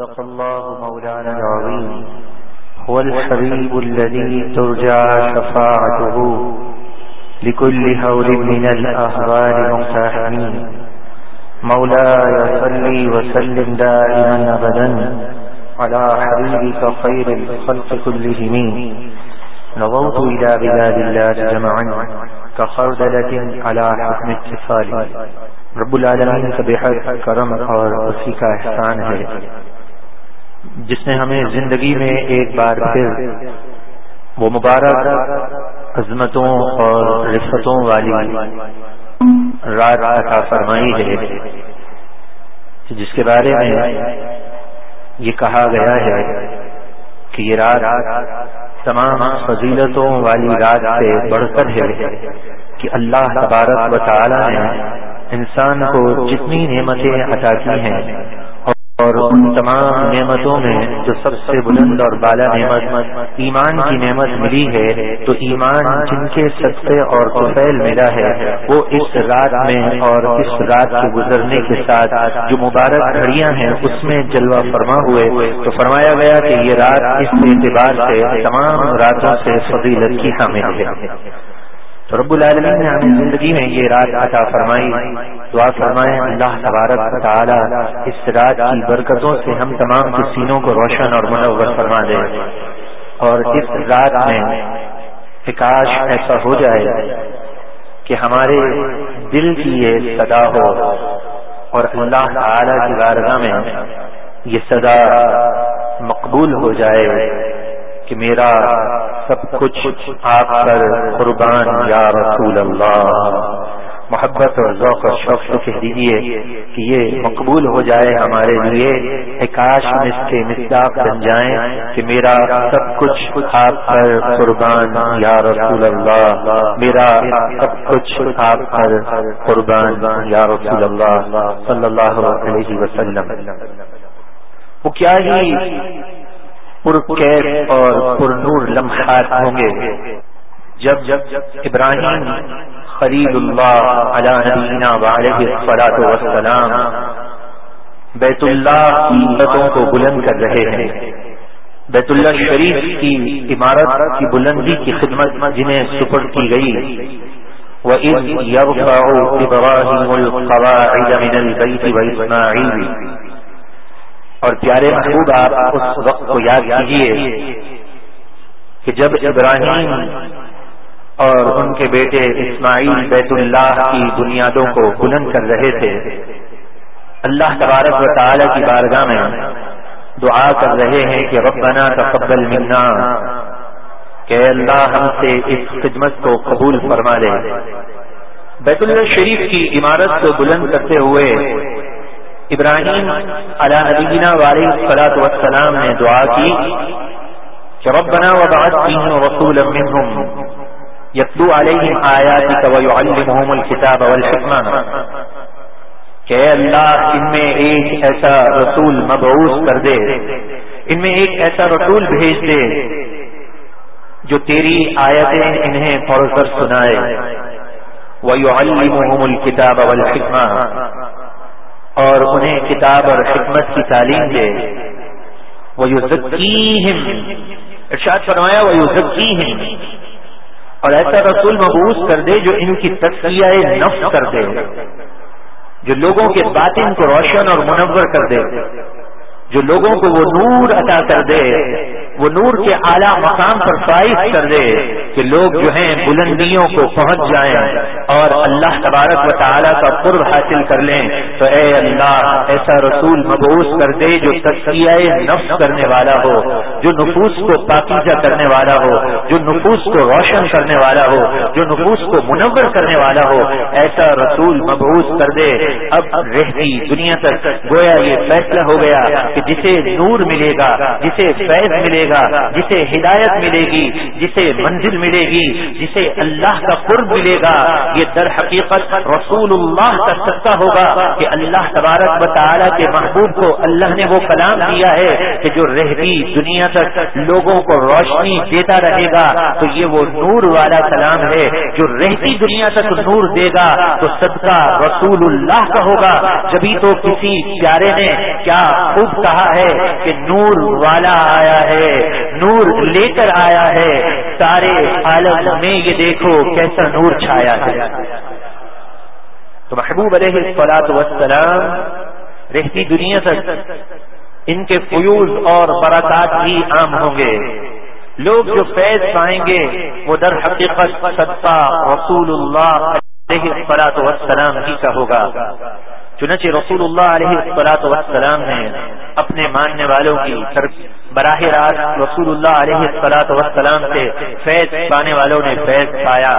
صدق الله مولانا العظيم. هو الحبيب الذي ترجع شفاعته لكل هول من الأهوال مقتحمين. مولاي صلي وسلم دائما أبدا على حبيبك خير الخلق كلهم. نظرت إلى بلاد الله جمعا كخردلة على حكم اتصال رب العالمین کا بحر کرم اور اسی کا احسان ہے. جس نے ہمیں زندگی میں ایک بار پھر وہ مبارک عظمتوں اور رفتوں والی رات عطا فرمائی ہے جس کے بارے میں یہ کہا گیا ہے کہ یہ رات تمام فضیلتوں والی رات سے بڑھ کر ہے کہ اللہ تبارک و تعالی نے انسان کو جتنی نعمتیں عطا کی ہیں اور ان تمام نعمتوں میں جو سب سے بلند اور بالا نعمت ایمان کی نعمت ملی ہے، تو ایمان جن کے سستے اور کفیل ملا ہے، وہ اس رات میں اور اس رات کے گزرنے کے ساتھ جو مبارک گھڑیاں ہیں، اس میں جلوہ فرما ہوئے۔ تو فرمایا گیا کہ یہ رات اس اعتبار سے تمام راتوں سے فضیلت کی حامل ہے۔ تو رب العالمین نے ہمیں زندگی میں یہ رات عطا فرمائی، دعا فرمائے اللہ تبارک تعالی اس رات کی برکتوں سے ہم تمام کے سینوں کو روشن اور منور فرما دے۔ اور اس رات میں کاش ایسا ہو جائے کہ ہمارے دل کی یہ صدا ہو اور اللہ تعالی کی بارگاہ میں یہ صدا مقبول ہو جائے۔ کہ میرا سب کچھ آپ پر قربان یا رسول اللہ۔ محبت اور ذوق اور شوق سے کہہ دیجیے کہ یہ مقبول ہو جائے ہمارے لیے۔ کاش اس کے مصداق بن جائیں کہ میرا سب کچھ آپ پر قربان یا رسول اللہ۔ میرا سب کچھ آپ پر قربان یا رسول اللہ۔ صلی اللہ علیہ وسلم۔ وہ کیا ہی پرکیف اور پر نور لمحات ہوں گے۔ جب جب ابراہیم خلیل اللہ علی نبینا والد فلاط وسلام بیت اللہ کی عمتوں کو بلند کر رہے ہیں، بیت اللہ شریف کی عمارت کی بلندی کی خدمت جنہیں سپرد کی گئی۔ وَإِذْ يَرْفَعُ إِبْرَاهِيمُ الْقَوَاعِدَ مِنَ الْبَيْتِ وَإِسْمَاعِيلِ اور پیارے محبوب آپ اس وقت کو یاد کیجیے کہ جب ابراہیم اور ان کے بیٹے اسماعیل بیت اللہ کی بنیادوں کو بلند کر رہے تھے، اللہ تبارک و تعالی کی بارگاہ میں دعا کر رہے ہیں کہ ربنا تقبل منا، کہ اللہ ہم سے اس خدمت کو قبول فرما لے بیت اللہ شریف کی عمارت کو بلند کرتے ہوئے ابراہیم علی نبینا والی صلاۃ والسلام نے دعا کی کہ ربنا وبعث فيهم رسولا منهم يتلو عليهم آياتك ويعلمهم الكتاب والحكمة کہ اللہ، ان میں ایک ایسا رسول مبعوث کر دے، ان میں ایک ایسا رسول بھیج دے جو تیری آیتیں انہیں پڑھ کر سنائے وَيُعَلِّمُهُمُ الْكِتَابَ وَالْحِكْمَةِ اور انہیں کتاب اور حکمت کی تعلیم دے۔ وہ ارشاد فرمایا وہ اور ایسا رسول مبوس کر دے جو ان کی تصویہ نفس کر دے، جو لوگوں کے باطن کو روشن اور منور کر دے، جو لوگوں کو وہ نور عطا کر دے۔ وہ نور کے اعلیٰ مقام پر فائز کر دے کہ لوگ جو ہیں بلندیوں کو پہنچ جائیں اور اللہ تبارک و تعالیٰ کا قرب حاصل کر لیں۔ تو اے اللہ، ایسا رسول مبوس کر دے جو تصویہ نفس کرنے والا ہو، جو نفوس کو پاکیزہ کرنے والا ہو، جو نفوس کو روشن کرنے والا ہو، جو نفوس کو منور کرنے والا ہو۔ ایسا رسول مبوس کر دے۔ اب رہتی دنیا تک۔ گویا یہ فیصلہ ہو گیا کہ جسے نور ملے گا، جسے فیض ملے گا گا، جسے ہدایت ملے گی، جسے منزل ملے گی، جسے اللہ کا قرب ملے گا۔ یہ در حقیقت رسول اللہ کا سستا ہوگا کہ اللہ تبارک و تعالیٰ کے محبوب کو اللہ نے وہ کلام دیا ہے کہ جو رہتی دنیا تک لوگوں کو روشنی دیتا رہے گا، تو یہ وہ نور والا کلام ہے۔ جو رہتی دنیا تک نور دے گا، تو صدقہ رسول اللہ کا ہوگا۔ جبھی تو کسی پیارے نے کیا خوب کہا ہے کہ نور والا آیا ہے۔ نور لے کر آیا ہے۔ سارے عالم میں یہ دیکھو کیسا نور چھایا ہے۔ تو محبوب علیہ فلاط وسلام رہتی دنیا تک ان کے فیوز اور برکات بھی عام ہوں گے۔ لوگ جو فیض پائیں گے، وہ در حقیقت صدقہ رسول اللہ علیہ فلاط وسلام ہی کا ہوگا۔ چنانچہ رسول اللہ علیہ فلاط وسلام نے اپنے ماننے والوں کی براہ راست رسول اللہ علیہ فلاط وسلام سے فیض پانے والوں نے فیض پایا۔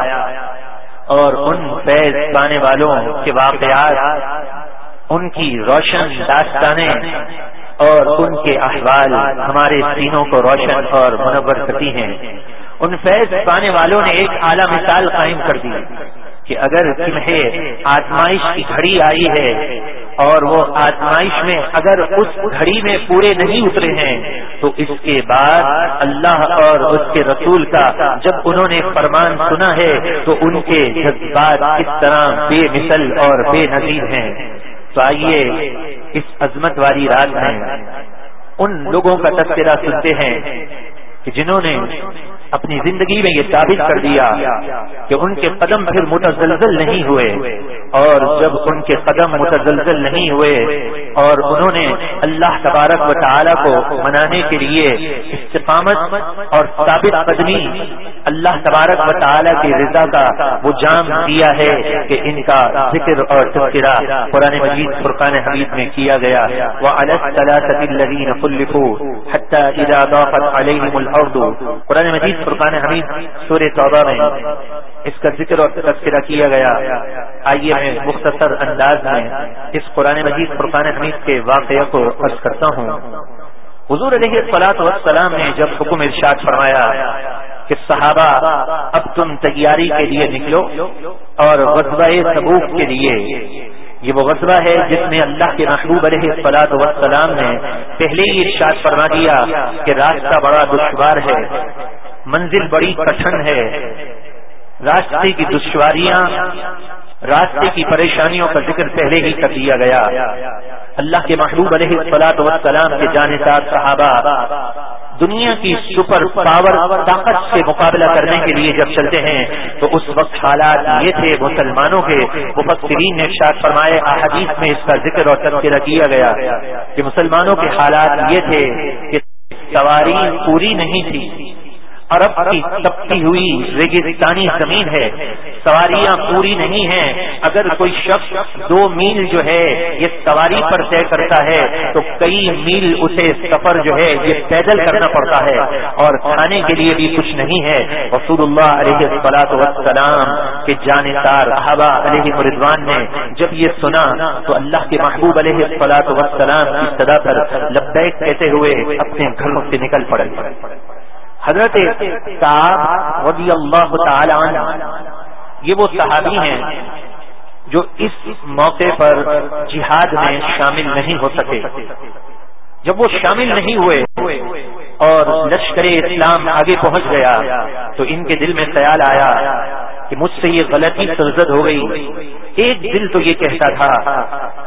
اور ان فیض پانے والوں کے واقعات، ان کی روشن داستانیں اور ان کے احوال ہمارے سینوں کو روشن اور منور کرتی ہیں۔ ان فیض پانے والوں نے ایک اعلی مثال قائم کر دی۔ کہ اگر تمہیں آزمائش کی گھڑی آئی ہے اور وہ آزمائش میں اگر اس گھڑی میں پورے نہیں اترے ہیں، تو اس کے بعد اللہ اور اس کے رسول کا جب انہوں نے فرمان سنا ہے، تو ان کے جذبات کس طرح بے مثل اور بے نظیر ہیں۔ تو آئیے اس عظمت والی رات میں ان لوگوں کا تذکرہ سنتے ہیں کہ جنہوں نے اپنی زندگی میں یہ ثابت کر دیا کہ ان کے قدم پھر متزلزل نہیں ہوئے اور جب ان کے قدم متزلزل نہیں ہوئے اور انہوں نے اللہ تبارک و تعالی کو منانے کے لیے استقامت اور ثابت قدمی اللہ تبارک و تعالی کی رضا کا وہ جام دیا ہے کہ ان کا ذکر اور تذکرہ قرآن مجید فرقان حمید میں کیا گیا۔ وہ قرآن مجید فرقان حمید سورہ توبہ میں اس کا ذکر اور تذکرہ کیا گیا۔ آئیے میں مختصر انداز میں اس قرآن مجید فرقان حمید کے واقعہ کو عرض کرتا ہوں۔ حضور علیہ فلاط وسلام نے جب حکم ارشاد فرمایا کہ صحابہ اب تم تیاری کے لیے نکلو اور غزبہ سبوک کے لیے، یہ وہ غزبہ ہے جس میں اللہ کے محبوب علیہ فلاط وسلام نے پہلے ہی ارشاد فرما دیا کہ راستہ بڑا دشوار ہے۔ منزل بڑی کٹن ہے۔ راستے کی دشواریاں، راستے کی پریشانیوں کا ذکر پہلے ہی کر دیا گیا۔ اللہ کے محبوب علیہ فلاط وسلام کے جانسار صحابہ، دنیا کی سپر پاور طاقت سے مقابلہ کرنے کے لیے جب چلتے ہیں، تو اس وقت حالات یہ تھے مسلمانوں کے، مفسرین نے شاید فرمائے احادیث میں اس کا ذکر اور تذکرہ کیا گیا کہ مسلمانوں کے حالات یہ تھے کہ سواری پوری نہیں تھی۔ عرب کی تپتی ہوئی ریگستانی زمین ہے، سواریاں پوری نہیں ہیں۔ اگر کوئی شخص دو میل جو ہے یہ سواری پر طے کرتا ہے، تو کئی میل اسے سفر جو ہے یہ پیدل کرنا پڑتا ہے۔ اور کھانے کے لیے بھی کچھ نہیں ہے۔ رسول اللہ علیہ فلاط وسلام کے جانکار ہوا علیہ مردوان نے جب یہ سنا، تو اللہ کے محبوب علیہ فلاط وسلام کی صدا پر لبیک کہتے ہوئے اپنے گھروں سے نکل پڑے۔ حضرت صاحب رضی اللہ تعالی عنہ، یہ وہ صحابی ہیں جو اس موقع پر جہاد میں شامل نہیں ہو سکے۔ جب وہ شامل نہیں ہوئے اور لشکر اسلام آگے پہنچ گیا، تو ان کے دل میں خیال آیا کہ مجھ سے یہ غلطی سرزد ہو گئی۔ ایک دل تو یہ کہتا تھا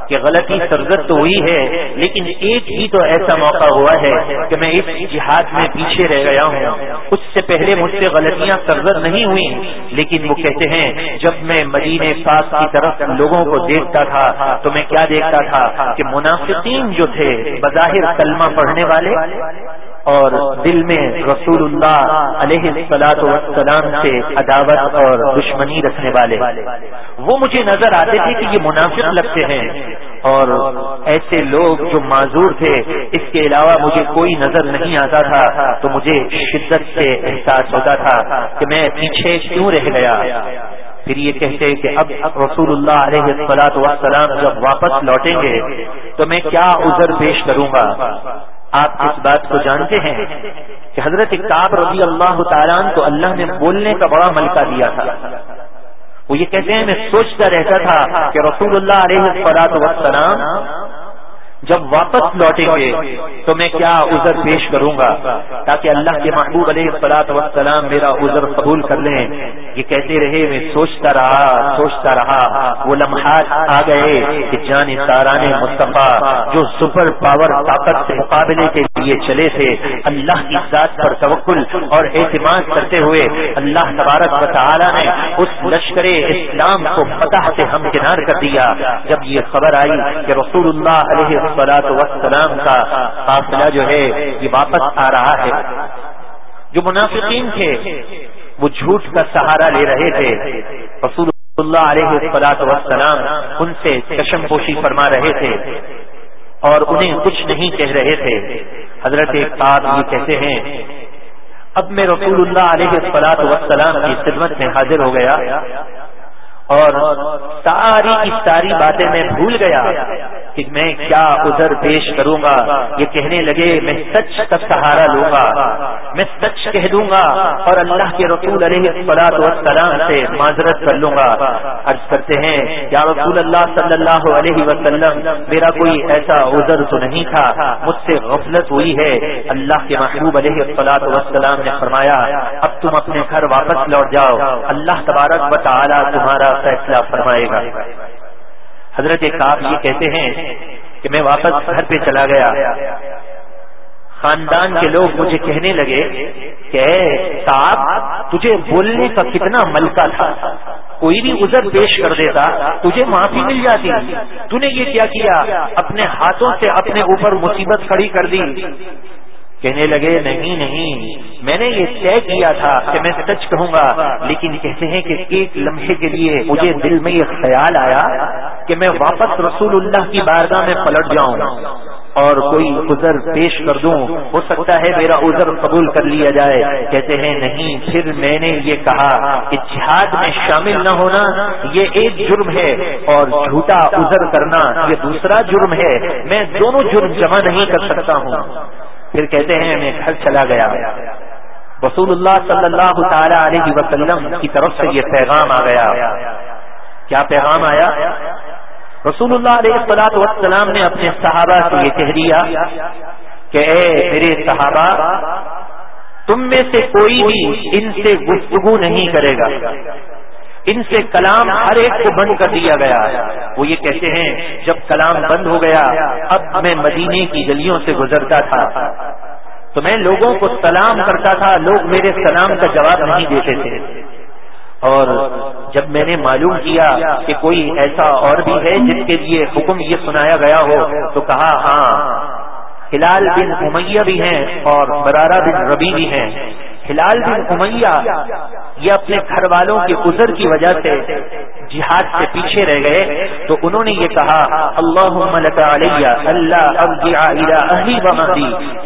کہ غلطی سرزد تو ہوئی ہے، لیکن ایک ہی تو ایسا موقع ہوا ہے کہ میں اس جہاد میں پیچھے رہ گیا ہوں۔ اس سے پہلے مجھ سے غلطیاں سرزد نہیں ہوئی لیکن وہ کہتے ہیں، جب میں مدین پاک کی طرف لوگوں کو دیکھتا تھا، تو میں کیا دیکھتا تھا کہ منافقین جو تھے، بظاہر کلمہ پڑھنے والے اور دل میں رسول اللہ علیہ السلاط والسلام سے عداوت اور دشمنی رکھنے والے۔ وہ مجھے نظر آتے تھے کہ یہ منافق لگتے ہیں۔ اور ایسے لوگ جو معذور تھے، اس کے علاوہ مجھے کوئی نظر نہیں آتا تھا۔ تو مجھے شدت سے احساس ہوتا تھا کہ میں پیچھے کیوں رہ گیا۔ پھر یہ کہتے کہ اب رسول اللہ علیہ السلاط وسلام جب واپس لوٹیں گے، تو میں کیا عذر پیش کروں گا؟ آپ اس بات کو جانتے ہیں کہ حضرت کاب رضی اللہ تعالیٰ کو اللہ نے بولنے کا بڑا ملکہ دیا تھا۔ وہ یہ کہتے ہیں، میں سوچتا رہتا تھا کہ رسول اللہ علیہ وسلام جب واپس لوٹیں گے تو میں کیا عذر پیش کروں گا؟ تاکہ اللہ کے محبوب علیہ السلاط وسلام میرا عذر قبول کر لیں۔ یہ کہتے رہے، میں سوچتا رہا سوچتا رہا۔ وہ لمحات آ گئے کہ جان ساران مصطفیٰ جو سپر پاور طاقت سے مقابلے کے لیے چلے تھے، اللہ کی ذات پر توکل اور اعتماد کرتے ہوئے اللہ تبارک و تعالی نے اس لشکر اسلام کو فتح سے ہمکنار کر دیا۔ جب یہ خبر آئی کہ رسول اللہ علیہ سلاط وسلام کا فاصلہ جو ہے یہ واپس آ رہا ہے۔ جو منافقین تھے، وہ جھوٹ کا سہارا لے رہے تھے۔ رسول اللہ علیہ السلاط وسلام ان سے چشم پوشی فرما رہے تھے اور انہیں کچھ نہیں کہہ رہے تھے۔ حضرت کاب یہ کہتے ہیں، اب میں رسول اللہ علیہ السلاط وسلام کی خدمت میں حاضر ہو گیا۔ اور ساری کی ساری باتیں میں بھول گیا کہ میں کیا ادھر پیش کروں گا۔ یہ کہنے لگے، میں سچ کا سہارا لوں گا۔ میں سچ کہہ دوں گا اور اللہ کے رسول علیہ فلاط وسلام سے معذرت کر لوں گا۔ عرض کرتے ہیں، یا رسول اللہ صلی اللہ علیہ وسلم، میرا کوئی ایسا عذر تو نہیں تھا۔ مجھ سے غفلت ہوئی ہے۔ اللہ کے محبوب علیہ فلاط وسلام نے فرمایا، اب تم اپنے گھر واپس لوٹ جاؤ۔ اللہ تبارک و تعالی تمہارا فیصلہ فرمائے گا۔ حضرت کاب یہ کہتے ہیں کہ میں واپس گھر پہ چلا گیا۔ خاندان کے لوگ مجھے کہنے لگے کہ کاب تجھے بولنے کا کتنا ملکہ تھا۔ کوئی بھی ازر پیش کر دیتا، تجھے معافی مل جاتی۔ تو نے یہ کیا کیا؟ اپنے ہاتھوں سے اپنے اوپر مصیبت کھڑی کر دی۔ کہنے لگے، نہیں نہیں، میں نے یہ طے کیا تھا کہ میں سچ کہوں گا، لیکن کہتے ہیں کہ ایک لمحے کے لیے مجھے دل میں یہ خیال آیا کہ میں واپس رسول اللہ کی بارگاہ میں پلٹ جاؤں اور کوئی عذر پیش کر دوں۔ ہو سکتا ہے میرا عذر قبول کر لیا جائے۔ کہتے ہیں، نہیں، پھر میں نے یہ کہا کہ جہاد میں شامل نہ ہونا یہ ایک جرم ہے اور جھوٹا عذر کرنا یہ دوسرا جرم ہے۔ میں دونوں جرم جمع نہیں کر سکتا ہوں۔ پھر کہتے ہیں میں گھر چلا گیا۔ رسول اللہ صلی اللہ تعالی علیہ وسلم کی طرف سے یہ پیغام آ گیا۔ کیا پیغام آیا؟ رسول اللہ علیہ السلاط وسلام نے اپنے صحابہ سے یہ کہہ دیا کہ اے میرے صحابہ، تم میں سے کوئی بھی ان سے گفتگو نہیں کرے گا۔ ان سے کلام ہر ایک کو بند کر دیا گیا۔ وہ یہ کہتے ہیں، جب کلام بند ہو گیا، اب میں مدینے کی گلیوں سے گزرتا تھا۔ تو میں لوگوں کو سلام کرتا تھا، لوگ میرے سلام کا جواب نہیں دیتے تھے۔ اور جب میں نے معلوم کیا کہ کوئی ایسا اور بھی ہے جس کے لیے حکم یہ سنایا گیا ہو، تو کہا ہاں ہلال بن امیہ بھی ہیں اور برارہ بن ربی بھی ہیں۔ ہلال بن امیہ یہ اپنے گھر والوں کے عذر کی وجہ سے جہاد سے پیچھے رہ گئے، تو انہوں نے یہ کہا اللہ اللہ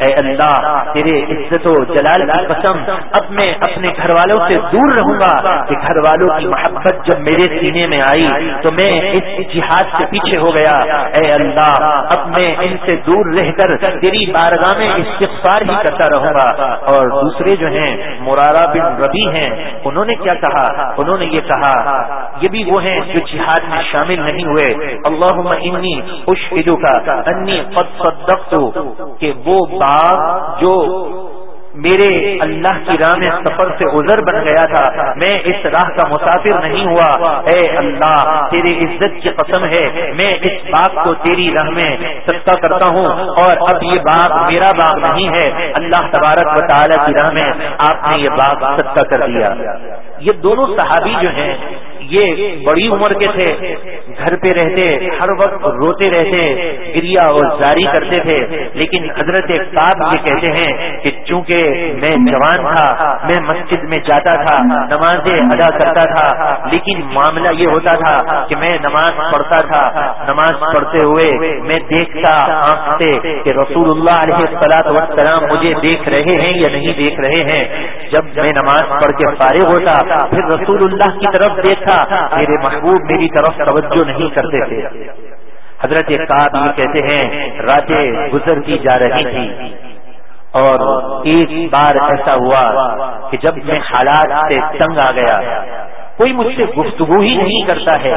اے اللہ، تیرے عزت و جلال کی قسم، اب میں اپنے گھر والوں سے دور رہوں گا کہ گھر والوں کی محبت جب میرے سینے میں آئی، تو میں اس جہاد سے پیچھے ہو گیا۔ اے اللہ، اب میں ان سے دور رہ کر تیری بارگاہ میں استغفار ہی کرتا رہوں گا۔ اور دوسرے جو ہیں مرارا بن ربی ہیں، انہوں نے کیا کہا؟ انہوں نے یہ کہا، یہ بھی وہ ہیں جو جہاد میں شامل نہیں ہوئے۔ اللہ انی اشہدو کا انی قد صدقت، کہ وہ باغ جو میرے اللہ کی راہ میں سفر سے گزر بن گیا تھا، میں اس راہ کا مسافر نہیں ہوا۔ اے اللہ، تیری عزت کی قسم ہے، میں اس باغ کو تیری راہ میں سستا کرتا ہوں اور اب یہ باغ میرا باغ نہیں ہے۔ اللہ تبارک و تعالی کی راہ میں آپ نے یہ باغ سستا کر دیا۔ یہ دونوں صحابی جو ہیں یہ بڑی عمر کے تھے، گھر پہ رہتے، ہر وقت روتے رہتے، گریا اور جاری کرتے تھے، لیکن حضرت کاب یہ کہتے ہیں کہ چونکہ میں جوان تھا، میں مسجد میں جاتا تھا، نمازیں ادا کرتا تھا، لیکن معاملہ یہ ہوتا تھا کہ میں نماز پڑھتا تھا نماز پڑھتے ہوئے میں دیکھتا آنکھ سے کہ رسول اللہ علیہ السلاط وسلام مجھے دیکھ رہے ہیں یا نہیں دیکھ رہے ہیں۔ جب میں نماز پڑھ کے فارغ ہوتا، پھر رسول اللہ کی طرف دیکھا میرے محبوب میری طرف توجہ نہیں کرتے تھے۔ حضرت کاب یہ کہتے ہیں، راتیں گزرتی جا رہی تھی اور ایک بار ایسا ہوا کہ جب میں حالات سے تنگ آ گیا کوئی مجھ سے گفتگو ہی نہیں کرتا ہے۔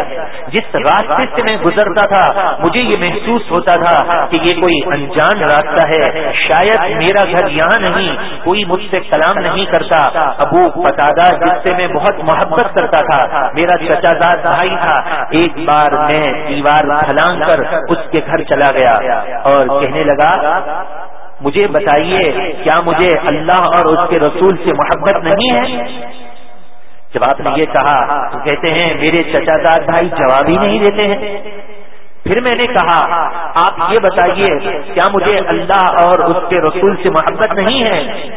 جس راستے سے میں گزرتا تھا، مجھے یہ محسوس ہوتا تھا کہ یہ کوئی انجان راستہ ہے۔ شاید میرا گھر یہاں نہیں، کوئی مجھ سے کلام نہیں کرتا۔ ابو پتادا جس سے میں بہت محبت کرتا تھا، میرا چچا داد بھائی تھا۔ ایک بار میں دیوار پھلانگ کر اس کے گھر چلا گیا اور کہنے لگا، مجھے بتائیے، کیا مجھے اللہ اور اس کے رسول سے محبت نہیں ہے؟ جب آپ نے یہ کہا تو کہتے ہیں، میرے چچا داد بھائی جواب ہی نہیں دیتے ہیں. پھر میں نے کہا، آپ یہ بتائیے، کیا مجھے اللہ اور اس کے رسول سے محبت نہیں ہے؟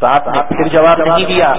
تو آپ نے پھر جواب نہیں دیا۔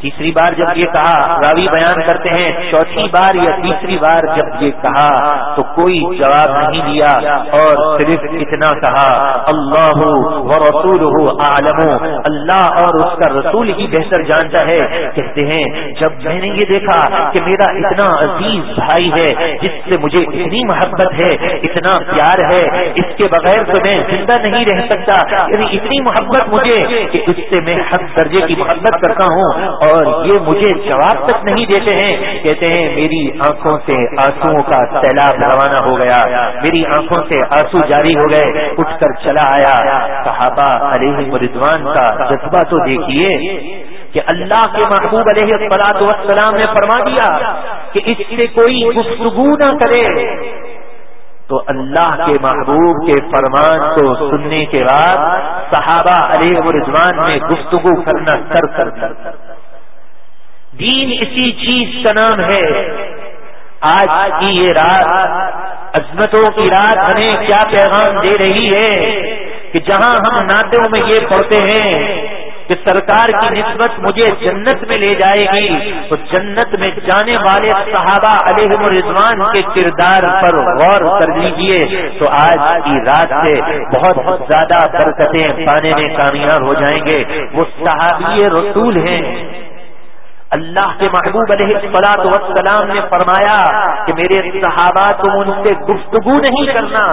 تیسری بار جب یہ کہا، راوی بیان کرتے ہیں، چوتھی بار یا تیسری بار جب یہ کہا، تو کوئی جواب نہیں دیا اور صرف اتنا کہا، اللہ و رسول عالم اللہ اور اس کا رسول ہی بہتر جانتا ہے۔ کہتے ہیں، جب میں نے یہ دیکھا کہ میرا اتنا عزیز بھائی ہے، جس سے مجھے اتنی محبت ہے، اتنا پیار ہے، اس کے بغیر تو میں زندہ نہیں رہ سکتا یعنی اتنی محبت مجھے کہ اس سے میں حد درجے کی محبت کرتا ہوں اور یہ مجھے جواب تک نہیں دیتے ہیں۔ کہتے ہیں، میری آنکھوں سے آنسو کا سیلاب روانہ ہو گیا۔ میری آنکھوں سے آنسو جاری ہو گئے، اٹھ کر چلا آیا۔ صحابہ علیہ مردوان کا جذبہ تو دیکھیے کہ اللہ کے محبوب علیہ فلاط وسلام نے فرما دیا کہ اس سے کوئی گفتگو نہ کرے۔ تو اللہ کے محبوب کے فرمان کو سننے کے بعد صحابہ علیہ رضوان میں گفتگو کرنا کر کر دین اسی چیز کا نام ہے۔ آج کی یہ رات، عظمتوں کی رات ہمیں کیا پیغام دے رہی ہے کہ جہاں ہم نعتوں میں یہ پڑھتے ہیں کہ سرکار کی نسبت مجھے جنت میں لے جائے گی تو جنت میں جانے والے صحابہ علیہ رضوان کے کردار پر غور کر لیجیے تو آج کی رات سے بہت زیادہ برکتیں پانے میں کامیاب ہو جائیں گے۔ وہ صحابی رسول ہیں۔ اللہ کے محبوب علیہ فلاط وسلام نے فرمایا کہ میرے صحابہ تم ان سے گفتگو نہیں کرنا۔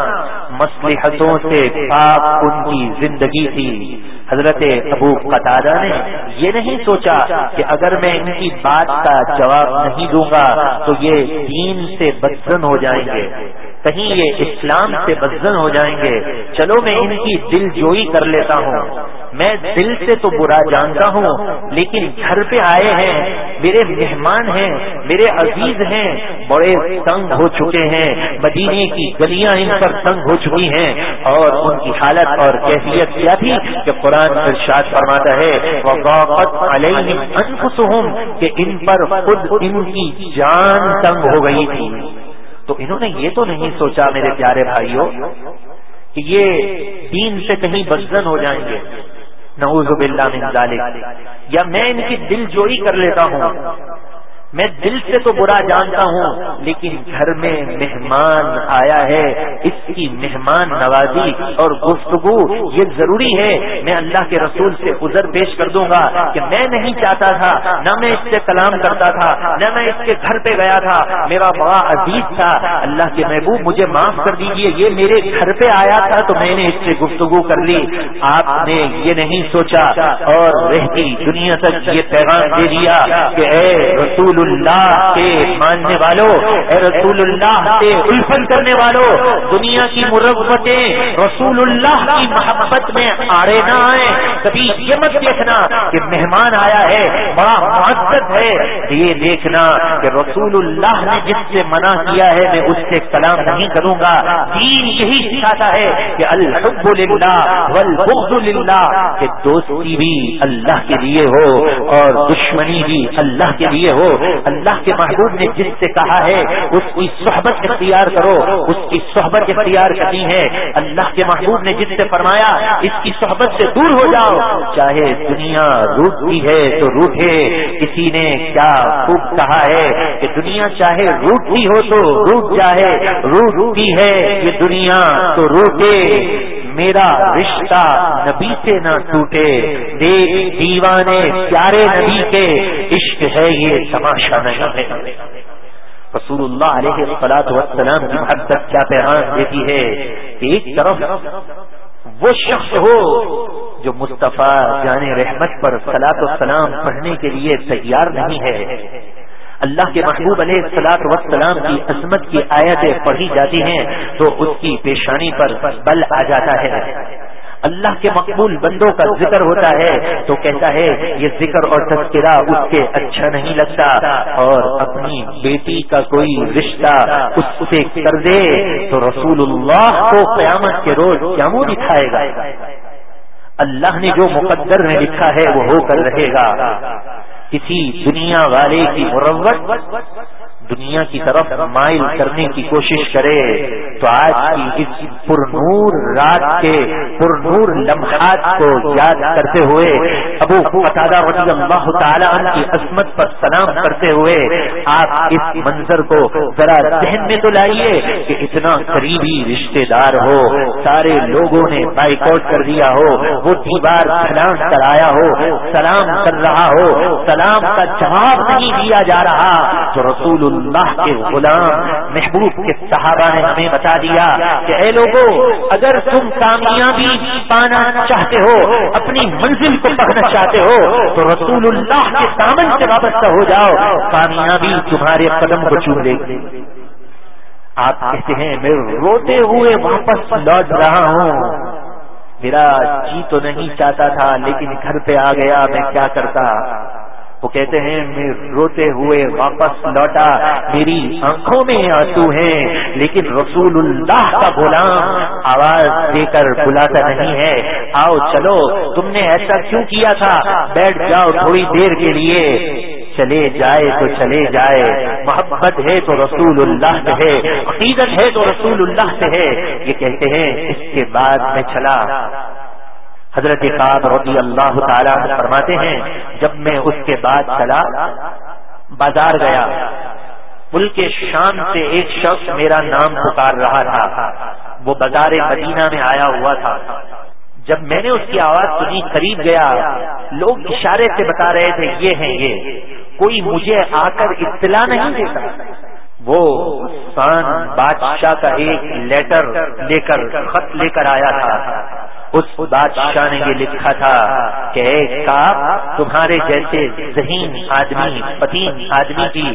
مسلحتوں سے پاک ان کی زندگی تھی۔ حضرت ابو قطادہ نے یہ نہیں سوچا کہ اگر میں ان کی بات کا جواب نہیں دوں گا تو یہ دین سے بدزن ہو جائیں گے۔ کہیں یہ اسلام سے بدزن ہو جائیں گے۔ چلو میں ان کی دل جوئی کر لیتا ہوں۔ میں دل سے تو برا جانتا ہوں، لیکن گھر پہ آئے ہیں، میرے مہمان ہیں، میرے عزیز ہیں، بڑے تنگ ہو چکے ہیں، مدینے کی گلیاں ان پر تنگ ہو چکی ہیں اور ان کی حالت اور کیفیت کیا تھی کہ قرآن ارشاد فرماتا ہے کہ ان پر خود ان کی جان تنگ ہو گئی تھی۔ تو انہوں نے یہ تو نہیں سوچا میرے پیارے بھائیوں کہ یہ دین سے کہیں بدزن ہو جائیں گے۔ نعوذ باللہ من ذالک۔ یا میں ان کی دل جوئی کر لیتا ہوں۔ میں دل سے تو برا جانتا ہوں، لیکن گھر میں مہمان آیا ہے، اس کی مہمان نوازی اور گفتگو یہ ضروری ہے، میں اللہ کے رسول سے گزر پیش کر دوں گا کہ میں نہیں چاہتا تھا، نہ میں اس سے کلام کرتا تھا، نہ میں اس کے گھر پہ گیا تھا، میرا بڑا عزیز تھا، اللہ کے محبوب مجھے معاف کر دیجیے، یہ میرے گھر پہ آیا تھا تو میں نے اس سے گفتگو کر لی۔ آپ نے یہ نہیں سوچا اور رہتی دنیا تک یہ پیغام دے دیا کہ اے رسول رسول اللہ کے ماننے والوں اے رسول اللہ سے الفن کرنے والوں دنیا کی مربتیں رسول اللہ کی محبت میں آڑے نہ آئے کبھی یہ مت دیکھنا کہ مہمان آیا ہے، بڑا معذت ہے۔ یہ دیکھنا کہ رسول اللہ نے جس سے منع کیا ہے، میں اس سے کلام نہیں کروں گا۔ دین یہی سکھاتا ہے کہ الحب للہ والبغض للہ کہ دوستی بھی اللہ کے لیے ہو اور دشمنی بھی اللہ کے لیے ہو۔ اللہ کے محبوب نے جس سے کہا ہے، اس کی صحبت اختیار کرو۔ اس کی صحبت اختیار کرنی ہے۔ اللہ کے محبوب نے جس سے فرمایا، اس کی صحبت سے دور ہو جاؤ۔ چاہے دنیا روٹتی ہے تو روٹے۔ کسی نے کیا خوب کہا ہے کہ دنیا چاہے روٹتی ہو تو روٹ جائے۔ روٹتی ہے یہ دنیا تو روٹے۔ میرا رشتہ نبی سے نہ ٹوٹے۔ دیکھ دیوانے پیارے نبی کے عشق ہے یہ تماشا نہیں ہے رسول اللہ علیہ السلاط وسلام کی محبت کیا پیغام دیتی ہے کہ ایک طرف وہ شخص ہو جو مصطفیٰ جان رحمت پر سلاط و سلام پڑھنے کے لیے تیار نہیں ہے۔ اللہ کے محبوب علیہ السلاط وسلام کی عصمت کی آیتیں پڑھی جاتی ہیں تو اس کی پیشانی پر بل آ جاتا ہے۔ اللہ کے مقبول بندوں کا ذکر ہوتا ہے تو کہتا ہے، یہ ذکر اور تذکرہ اس کے اچھا نہیں لگتا اور اپنی بیٹی کا کوئی رشتہ اس سے کر دے تو رسول اللہ کو قیامت کے روز کیا دکھائے گا؟ اللہ نے جو مقدر میں لکھا ہے، وہ ہو کر رہے گا۔ کسی دنیا والے کی مروت دنیا کی طرف مائل کرنے کی کوشش کرے، تو آج کی اس پر نور رات کے پر نور لمحات کو یاد کرتے ہوئے، ابو قطادہ رضی اللہ تعالیٰ کی عصمت پر سلام کرتے ہوئے، آپ اس منظر کو ذرا ذہن میں تو لائیے کہ اتنا قریبی رشتے دار ہو، سارے لوگوں نے بائک آؤٹ کر دیا ہو، وہ دیوار سلام کرایا ہو، سلام کر رہا ہو، سلام کا جواب نہیں دیا جا رہا، تو رسول اللہ کے غلام محبوب کے صحابہ نے ہمیں بتا دیا کہ اے لوگوں اگر تم کامیابی پانا چاہتے ہو، اپنی منزل کو پڑھنا چاہتے ہو، تو رسول اللہ کے سامن سے وابستہ ہو جاؤ، کامیابی تمہارے قدم کو چون لے آپ کہتے ہیں، میں روتے ہوئے واپس لوٹ رہا ہوں۔ میرا جی تو نہیں چاہتا تھا، لیکن گھر پہ آ گیا، میں کیا کرتا؟ وہ کہتے ہیں، میں روتے ہوئے واپس لوٹا، میری آنکھوں میں آنسو ہیں. لیکن رسول اللہ کا غلام آواز دے کر بلاتا نہیں ہے، آؤ چلو، تم نے ایسا کیوں کیا تھا؟ بیٹھ جاؤ تھوڑی دیر کے لیے۔ چلے جائے تو چلے جائے۔ محبت ہے تو رسول اللہ سے ہے، عقیدت ہے تو رسول اللہ سے ہے۔ یہ کہتے ہیں، اس کے بعد میں چلا۔ حضرت قاب رضی اللہ تعالیٰ فرماتے ہیں، جب میں اس کے بعد چلا، بازار گیا، ملک شام سے ایک شخص میرا نام پکار رہا تھا، وہ بازار مدینہ میں آیا ہوا تھا۔ جب میں نے اس کی آواز سنی، قریب گیا، لوگ اشارے سے بتا رہے تھے، یہ ہیں، یہ۔ کوئی مجھے آ کر اطلاع نہیں دیتا۔ وہ سان بادشاہ کا ایک لیٹر لے کر خط لے کر آیا تھا۔ اس بادشاہ نے یہ لکھا تھا کہ تمہارے جیسے ذہین آدمی پتین آدمی کی،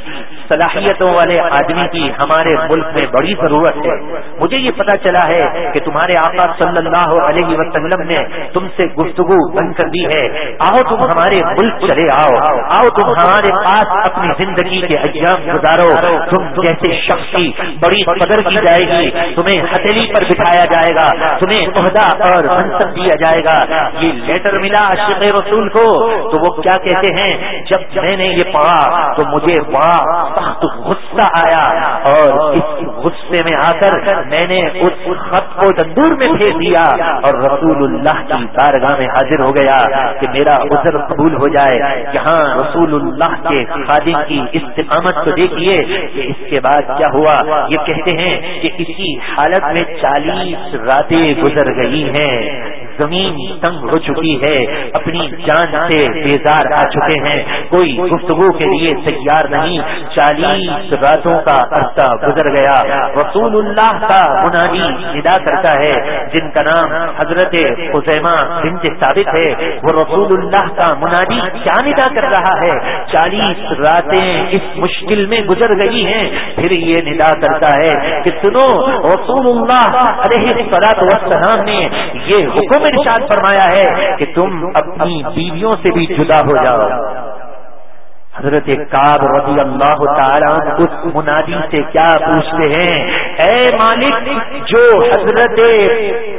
صلاحیتوں والے آدمی کی ہمارے ملک میں بڑی ضرورت ہے۔ مجھے یہ پتا چلا ہے کہ تمہارے آقا صلی اللہ علیہ وسلم نے تم سے گفتگو بند کر دی ہے۔ آؤ تم ہمارے ملک چلے آؤ۔ آؤ تم ہمارے پاس اپنی زندگی کے ایام گزارو۔ تم جیسے شخص کی بڑی قدر کی جائے گی۔ تمہیں ہتھیلی پر بٹھایا جائے گا۔ تمہیں عہدہ اور منصب دیا جائے گا یہ لیٹر ملا عشق رسول کو، تو وہ کیا کہتے ہیں؟ جب میں نے یہ پڑھا تو مجھے بڑا سخت غصہ آیا اور اس غصے میں آ کر میں نے اس خط کو تندور میں بھیج دیا اور رسول اللہ کی بارگاہ میں حاضر ہو گیا کہ میرا عذر قبول ہو جائے۔ یہاں رسول اللہ کے خادم کی استقامت کو دیکھیے کہ اس کے بعد کیا ہوا؟ یہ کہتے ہیں کہ اسی حالت میں چالیس راتیں گزر گئی ہیں۔ زمین تنگ ہو چکی ہے، اپنی جان سے بیزار آ چکے ہیں۔ کوئی گفتگو کے لیے تیار نہیں۔ چالیس راتوں کا عرصہ گزر گیا۔ رسول اللہ کا منادی ندا کرتا ہے۔ جن کا نام حضرت حسیمہ بنت ثابت ہے، وہ رسول اللہ کا منادی کیا ندا کر رہا ہے؟ چالیس راتیں اس مشکل میں گزر گئی ہیں، پھر یہ ندا کرتا ہے کہ سنو رسول اللہ علیہ وسلام نے یہ حکم ارشاد فرمایا ہے کہ تم اپنی بیویوں سے بھی جدا ہو جاؤ۔ حضرت کاب رضی اللہ تعالیٰ اس منادی سے کیا پوچھتے ہیں؟ اے مالک، جو حضرت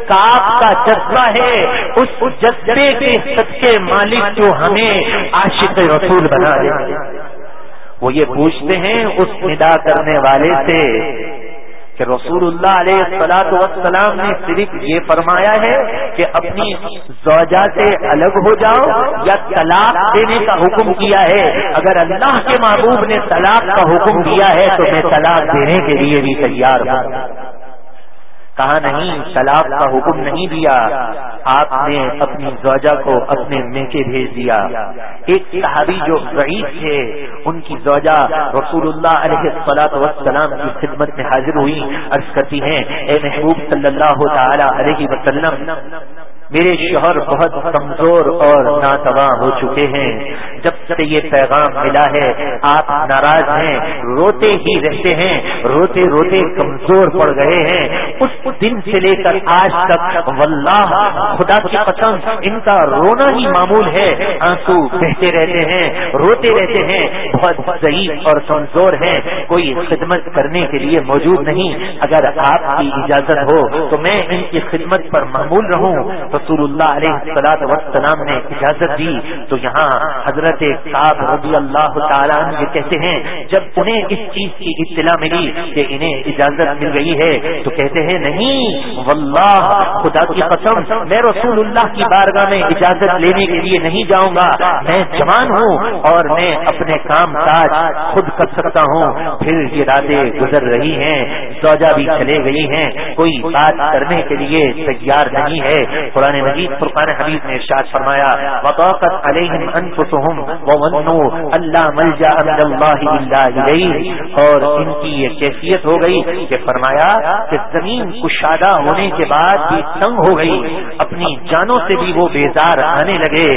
کاب کا جذبہ ہے، اس جذبے کے سچے کے مالک جو ہمیں عاشق رسول بنا دے۔ وہ یہ پوچھتے ہیں، اس ندا کرنے والے سے کہ رسول اللہ علیہ السلاط وسلام نے صرف یہ فرمایا ہے کہ اپنی زوجہ سے الگ ہو جاؤ یا طلاق دینے کا حکم کیا ہے۔ اگر اللہ کے محبوب نے طلاق کا حکم دیا ہے تو میں طلاق دینے کے لیے بھی تیار ہوں۔ کہا نہیں، طلاق کا حکم نہیں دیا۔ آپ نے اپنی زوجہ کو اپنے میکے بھیج دیا۔ ایک صحابی جو ضعیف تھے، ان کی زوجہ رسول اللہ علیہ السلاط وسلام کی خدمت میں حاضر ہوئی۔ عرض کرتی ہیں، اے محبوب صلی اللہ تعالی علیہ وسلم میرے شوہر بہت کمزور اور ناتواں ہو چکے ہیں۔ جب سے یہ پیغام ملا ہے، آپ ناراض ہیں، روتے ہی رہتے ہیں، روتے روتے کمزور پڑ گئے ہیں۔ اس دن سے لے کر آج تک، واللہ، خدا کی قسم، ان کا رونا ہی معمول ہے۔ آنسو بہتے رہتے ہیں، روتے رہتے ہیں۔ بہت ضعیف اور کمزور ہیں۔ کوئی خدمت کرنے کے لیے موجود نہیں۔ اگر آپ کی اجازت ہو تو میں ان کی خدمت پر معمول رہوں۔ رسول اللہ علیہ سلاد وسلام نے اجازت دی، تو یہاں حضرت صاحب رضی اللہ تعالیٰ یہ کہتے ہیں، جب انہیں اس چیز کی اطلاع ملی کہ انہیں اجازت مل گئی ہے، تو کہتے ہیں، نہیں، واللہ، خدا کی قسم، میں رسول اللہ کی بارگاہ میں اجازت لینے کے لیے نہیں جاؤں گا، میں جوان ہوں اور میں اپنے کام کاج خود کر سکتا ہوں۔ پھر یہ راتیں گزر رہی ہیں، سوجا بھی چلے گئی ہیں، کوئی بات کرنے کے لیے تیار نہیں ہے۔ قرآن مجید فرقان حبیب نے ارشاد فرمایا وطاقت علیہم انفسهم وظنوا اللہ ملجا من اللہ الا الیہ اور ان کی یہ کیفیت ہو گئی کہ فرمایا کہ زمین کشادہ ہونے کے بعد بھی تنگ ہو گئی، اپنی جانوں سے بھی وہ بیزار آنے لگے،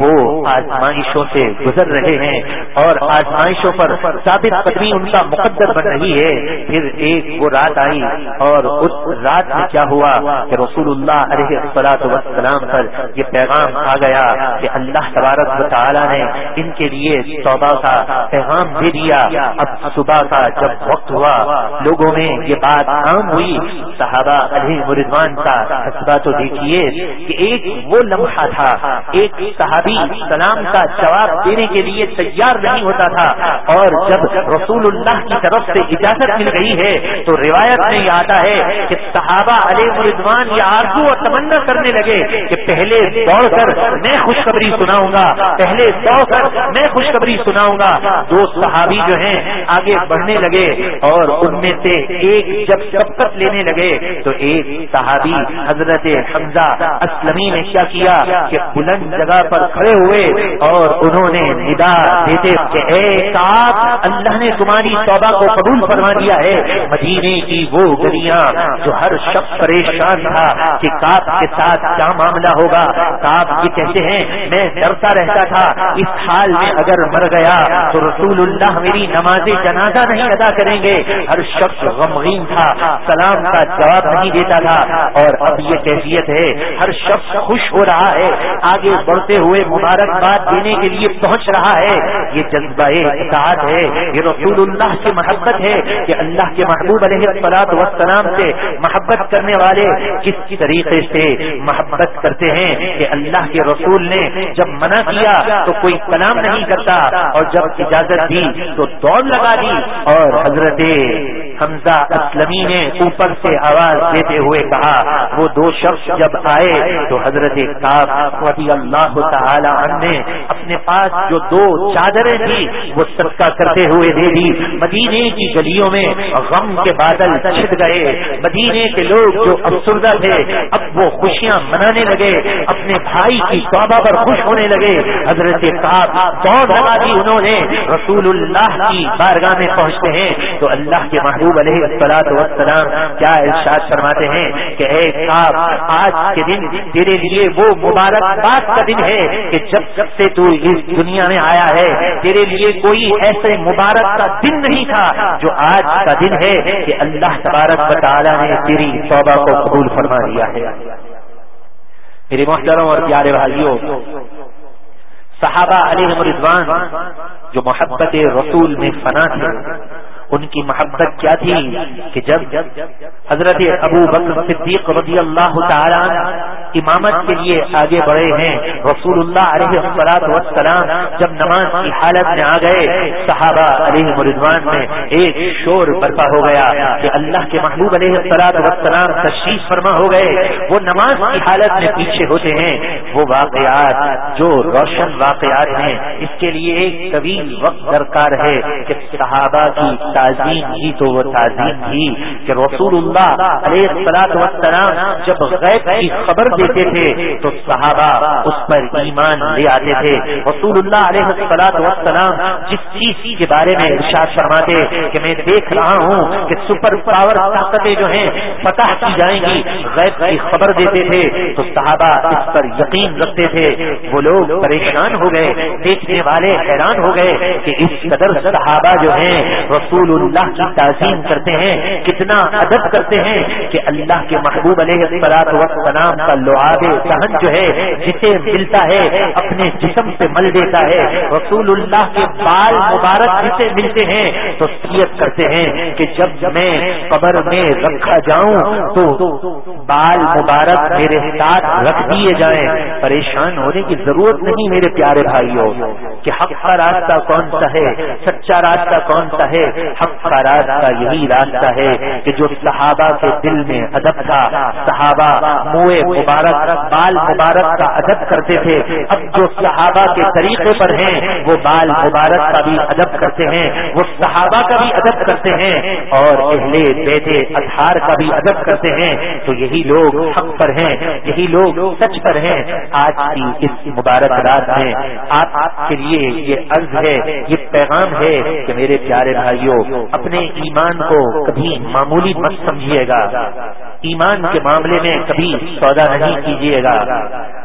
وہ آزمائشوں سے گزر رہے ہیں اور آزمائشوں پر ثابت قدمی ان کا مقدر بن رہی ہے۔ پھر ایک وہ رات آئی اور اس رات میں کیا ہوا کہ رسول اللہ علیہ السلام والسلام پر یہ پیغام آ گیا کہ اللہ تبارک و تعالی نے ان کے لیے توبہ کا پیغام دے دیا۔ اب صبح کا جب وقت ہوا، لوگوں میں یہ بات عام ہوئی۔ صحابہ علیہ مردوان کا حسبہ تو دیکھیے کہ ایک وہ لمحہ تھا، ایک صحابی سلام کا جواب دینے کے لیے تیار نہیں ہوتا تھا۔ اور جب رسول اللہ کی طرف سے اجازت مل گئی ہے تو روایت میں یہ آتا ہے کہ صحابہ علیہ مردوان یہ آرزو اور تمنا کرنے لگے۔ کہ پہلے دوڑ کر میں خوشخبری سناؤں گا، پہلے دوڑ کر میں خوشخبری سناؤں گا۔ دو صحابی جو ہیں، آگے بڑھنے لگے اور ان میں سے ایک جب سبقت لینے لگے تو ایک صحابی حضرت حمزہ اسلمی نے کیا کیا کہ بلند جگہ پر کھڑے ہوئے اور انہوں نے ندا دیتے کہ اے صاحب اللہ نے تمہاری توبہ کو قبول فرما دیا ہے۔ مدینے کی وہ گلیاں جو ہر شخص پریشان تھا کہ کاپ کے ساتھ کیا معاملہ ہوگا؟ آپ یہ کہتے ہیں، میں ڈرتا رہتا تھا، اس حال میں اگر مر گیا تو رسول اللہ میری نماز جنازہ نہیں ادا کریں گے۔ ہر شخص غمگین تھا، سلام کا جواب نہیں دیتا تھا۔ اور اب یہ کیفیت ہے، ہر شخص خوش ہو رہا ہے، آگے بڑھتے ہوئے مبارکباد دینے کے لیے پہنچ رہا ہے۔ یہ جذبہ اطاعت ہے، یہ رسول اللہ کی محبت ہے کہ اللہ کے محبوب علیہ وسلام سے محبت کرنے والے کس طریقے سے محبت کرتے ہیں کہ اللہ کے رسول نے جب منع کیا تو کوئی کلام نہیں کرتا اور جب اجازت دی تو دوڑ لگا دی اور حضرت حمزہ اسلمی نے اوپر سے آواز دیتے ہوئے کہا، وہ دو شخص جب آئے تو حضرت رضی اللہ تعالی عنہ نے اپنے پاس جو دو چادریں تھی وہ صدقہ کرتے ہوئے دے دی۔ مدینے کی گلیوں میں غم کے بادل چھٹ گئے۔ مدینے کے لوگ جو افسردہ تھے، اب وہ خوشیاں منانے لگے۔ اپنے بھائی کی توبہ پر خوش ہونے لگے۔ حضرت دوڑ لگا دی انہوں نے۔ رسول اللہ کی بارگاہ میں پہنچتے ہیں تو اللہ کے محبوب علیہ السلاط وسلام کیا ارشاد فرماتے ہیں کہ اے کاب آج کے دن تیرے لیے وہ مبارک بات کا دن ہے کہ جب جب سے تو اس دنیا میں آیا ہے، تیرے لیے کوئی ایسے مبارک کا دن نہیں تھا جو آج کا دن ہے کہ اللہ تبارک تعالیٰ نے تیری توبہ کو قبول فرما دیا ہے۔ میرے محترم اور پیارے بھائیوں صحابہ علیہ رضوان جو محبت رسول میں فنا تھے ان کی محبت کیا تھی کہ جب حضرت ابو بکر صدیق رضی اللہ تعالی امامت کے لیے آگے بڑھے ہیں رسول اللہ علیہ السلاط وسلام جب نماز کی حالت میں آ گئے، صحابہ علیہ مردوان میں ایک شور برپا ہو گیا کہ اللہ کے محبوب علیہ السلاط وسلام تشریف فرما ہو گئے۔ وہ نماز کی حالت میں پیچھے ہوتے ہیں۔ وہ واقعات جو روشن واقعات ہیں، اس کے لیے ایک طویل وقت درکار ہے کہ صحابہ کی تعظیم ہی تو وہ تعظیم تھی کہ رسول اللہ علیہ السلاط وسلام جب غیب کی خبر دیتے تھے تو صحابہ اس پر ایمان لے آتے تھے۔ رسول اللہ علیہ السلاط وسلام جس چیز کے بارے میں ارشاد فرماتے کہ میں دیکھ رہا ہوں کہ سپر پاور طاقتیں جو ہیں فتح کی جائیں گی، غیب کی خبر دیتے تھے تو صحابہ اس پر یقین رکھتے تھے۔ وہ لوگ پریشان ہو گئے، دیکھنے والے حیران ہو گئے کہ اس قدر صحابہ جو ہیں رسول اللہ کی تعظیم کرتے ہیں، کتنا ادب کرتے ہیں کہ اللہ کے محبوب علیہ السلام کا لعاب سہن جو ہے، جسے ملتا ہے، اپنے جسم سے مل دیتا ہے۔ رسول اللہ کے بال مبارک جسے ملتے ہیں، تو سیت کرتے ہیں کہ جب میں قبر میں رکھا جاؤں، تو بال مبارک میرے ساتھ رکھ دیے جائیں۔ پریشان ہونے کی ضرورت نہیں میرے پیارے بھائیوں، کہ حق کا راستہ کون سا ہے، سچا راستہ کون سا ہے؟ حق کا راستہ یہی راستہ ہے کہ جو صحابہ کے دل میں ادب تھا، صحابہ منہ مبارک، بال مبارک کا ادب کرتے تھے۔ اب جو صحابہ کے طریقے پر ہیں، وہ بال مبارک کا بھی ادب کرتے ہیں، وہ صحابہ کا بھی ادب کرتے ہیں اور اہل بیٹے اتھار کا بھی ادب کرتے ہیں۔ تو یہی لوگ حق پر ہیں، یہی لوگ سچ پر ہیں۔ آج کی اس مبارک رات میں آپ کے لیے یہ عرض ہے، یہ پیغام ہے کہ میرے پیارے بھائیوں اپنے ایمان کو کبھی معمولی مت سمجھیے گا۔ ایمان کے معاملے میں کبھی سودا نہیں کیجیے گا۔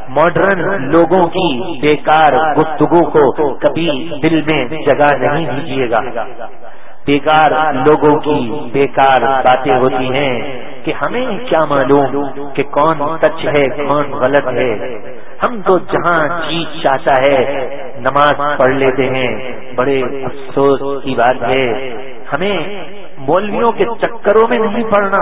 ماڈرن لوگوں کی بیکار گفتگو کو کبھی دل میں جگہ نہیں دیجیے گا۔ بیکار لوگوں کی بیکار باتیں ہوتی ہیں کہ ہمیں کیا معلوم کہ کون سچ ہے، کون غلط ہے۔ ہم تو جہاں چیز چاہتا ہے، نماز پڑھ لیتے ہیں۔ بڑے افسوس کی بات ہے۔ ہمیں مولویوں کے چکروں میں نہیں پڑنا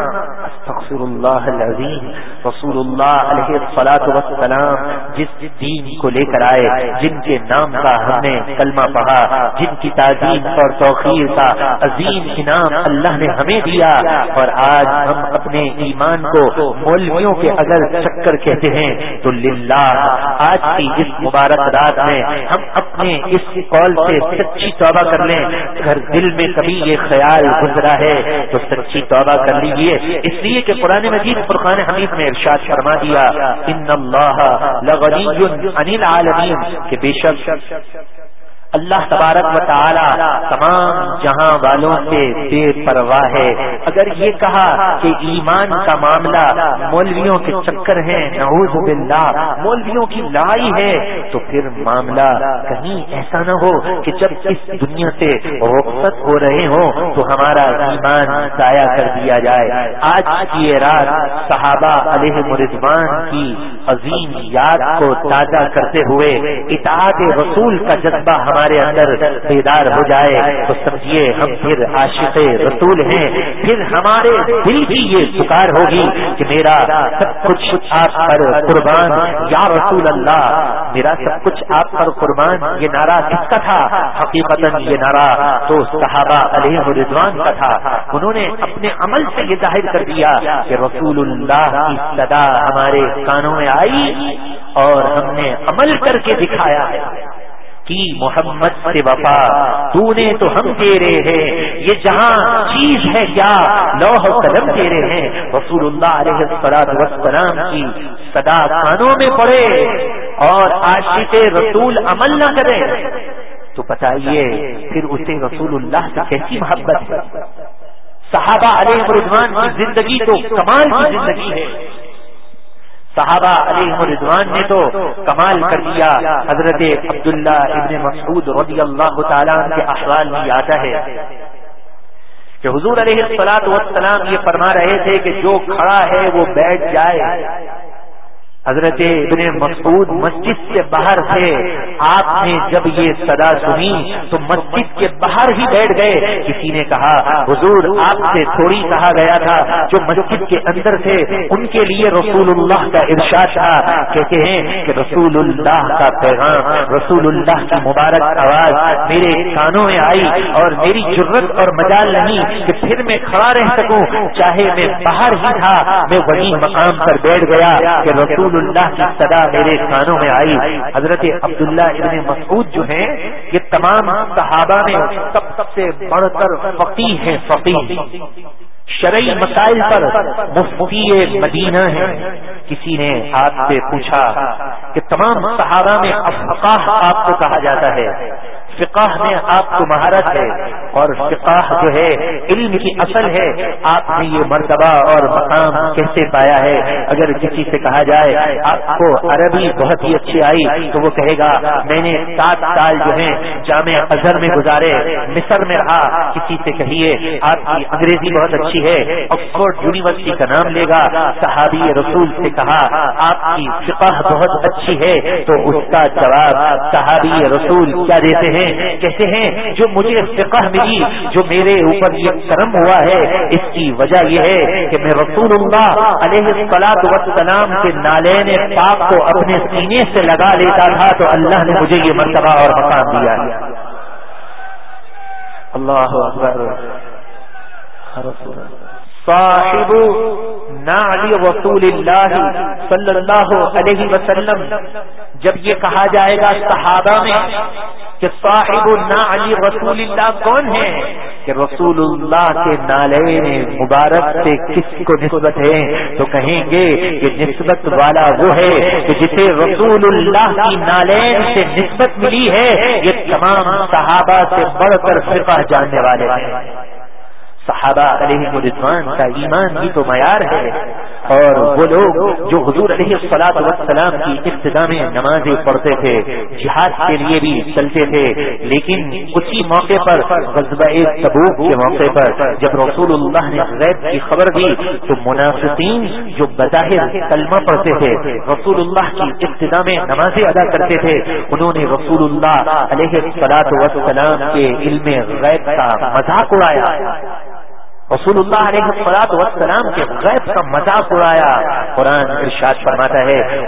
استغفر اللہ العظیم رسول اللہ علیہ فلاط وسلام جس دین کو لے کر آئے، جن کے نام کا ہم نے کلمہ پڑھا، جن کی تعظیم اور توقیر کا عظیم انعام اللہ نے ہمیں دیا۔ اور آج ہم اپنے ایمان کو مولویوں کے اگر چکر کہتے ہیں، تو للہ، آج کی اس مبارک رات میں ہم اپنے اس قول سے سچی توبہ کر لیں۔ اگر دل میں کبھی یہ خیال گزرا ہے تو سچی توبہ کر لیجیے اس لیے کہ قرآن مجید فرقان حمید میں ارشاد فرما دیا، ان اللہ لغنی عن العالمین کہ بے شک اللہ تبارک و تعالی تمام جہاں والوں سے بے پرواہ ہے۔ اگر یہ کہا کہ ایمان کا معاملہ مولویوں کے چکر ہیں، نعوذ باللہ، مولویوں کی لائی ہے، تو پھر معاملہ کہیں ایسا نہ ہو کہ جب اس دنیا سے رخصت ہو رہے ہوں تو ہمارا ایمان ضائع کر دیا جائے۔ آج کی یہ رات صحابہ علیہ مرضوان کی عظیم یاد کو تازہ کرتے ہوئے اطاعت رسول کا جذبہ ہمارے ہمارے اندر بیدار ہو جائے، تو سمجھیے، ہم پھر عاشق رسول ہیں۔ پھر ہمارے دل کی یہ پکار ہوگی کہ میرا سب کچھ آپ پر قربان۔ یا رسول اللہ، میرا سب کچھ آپ پر قربان۔ یہ نعرہ کس کا تھا؟ حقیقت یہ نعرہ تو صحابہ علیہ رضوان کا تھا۔ انہوں نے اپنے عمل سے یہ ظاہر کر دیا کہ رسول اللہ کی صدا ہمارے کانوں میں آئی اور ہم نے عمل کر کے دکھایا۔ ہے کی محمد سے وفا۔ تو نے تو ہم تیرے ہیں۔ یہ جہاں چیز ہے کیا؟ لوہ قدم تیرے ہیں۔ رسول اللہ علیہ وسلام کی صدا کانوں میں پڑے اور عاشق رسول عمل نہ کرے۔ تو بتائیے، پھر اسے رسول اللہ سے کیسی محبت ہے؟ صحابہ علیہ رضوان کی زندگی تو کمال کی زندگی ہے۔ صحابہ علیہ رضوان نے تو کمال کر دیا۔ حضرت عبداللہ ابن مسعود رضی اللہ تعالیٰ کے احوال میں آتا ہے کہ حضور علیہ السلاط والسلام یہ فرما رہے تھے کہ جو کھڑا ہے وہ بیٹھ جائے۔ حضرت ابن مسعود مسجد سے باہر تھے۔ آپ نے جب یہ صدا سنی تو مسجد کے باہر ہی بیٹھ گئے۔ کسی نے کہا، حضور، آپ سے تھوڑی کہا گیا تھا۔ جو مسجد کے اندر تھے، ان کے لیے رسول اللہ کا ارشاد تھا۔ کہتے ہیں کہ رسول اللہ کا پیغام، رسول اللہ کی مبارک آواز میرے کانوں میں آئی اور میری ضرورت اور مجال نہیں کہ پھر میں کھڑا رہ سکوں۔ چاہے میں باہر ہی تھا، میں وہی مقام پر بیٹھ گیا کہ رسول اللہ کی صدا میرے کانوں میں آئی۔ حضرت عبداللہ ابن مسعود جو ہیں، یہ تمام صحابہ میں سب سب سے بڑھ کر فقی ہیں فقی شرعی مسائل پر مفتی مدینہ ہے کسی نے آپ سے پوچھا کہ تمام صحابہ میں افقاہ آپ کو کہا جاتا ہے۔ فقہ میں آپ کو مہارت ہے اور فقہ جو ہے، علم کی اصل ہے۔ آپ نے یہ مرتبہ اور مقام کیسے پایا ہے؟ اگر کسی سے کہا جائے، آپ کو عربی بہت ہی اچھی آئی تو وہ کہے گا، میں نے سات سال جو ہے جامع اظہر میں گزارے، مصر میں رہا، کسی سے کہیے، آپ کی انگریزی بہت اچھی ہے. آکسفورڈ یونیورسٹی کا نام لے گا. صحابی رسول سے کہا، آپ کی فقہ بہت اچھی ہے. تو اس کا جواب، صحابی رسول کیا دیتے ہیں؟ کہتے ہیں، جو مجھے فقہ ملی، جو میرے اوپر یہ کرم ہوا ہے، اس کی وجہ یہ ہے کہ میں رسول اللہ علیہ السلاط وسلام کے نالین پاک کو اپنے سینے سے لگا لیتا تھا تو اللہ نے مجھے یہ مرتبہ اور مقام دیا اللہ صاحب نعلی رسول اللہ صلی اللہ علیہ وسلم۔ جب یہ کہا جائے گا صحابہ میں کہ صاحب علی رسول اللہ کون ہے کہ رسول اللہ کے نالین مبارک سے کس کو نسبت ہے؟ تو کہیں گے کہ نسبت والا وہ ہے کہ جسے رسول اللہ کی نالین سے نسبت ملی ہے۔ یہ تمام صحابہ سے بڑھ کر فرقہ جاننے والے ہیں۔ صحابہ علیہ رضوان کا ایمان بھی تو معیار ہے۔ اور وہ لوگ جو حضور علیہ السلاط وسلام کی ابتدا میں نمازیں پڑھتے تھے، جہاد کے لیے بھی چلتے تھے، لیکن اسی موقع پر غزبہ تبوک کے موقع پر جب رسول اللہ نے غیب کی خبر دی، تو منافقین جو بظاہر کلمہ پڑھتے تھے رسول اللہ کی ابتدا میں نمازیں ادا کرتے تھے، انہوں نے رسول اللہ علیہ السلاط وسلام کے علم غیب کا مذاق اڑایا۔ رسول اللہ علیہ السلاط وسلام کے غیب کا مذاق اڑایا۔ قرآن ارشاد فرماتا ہے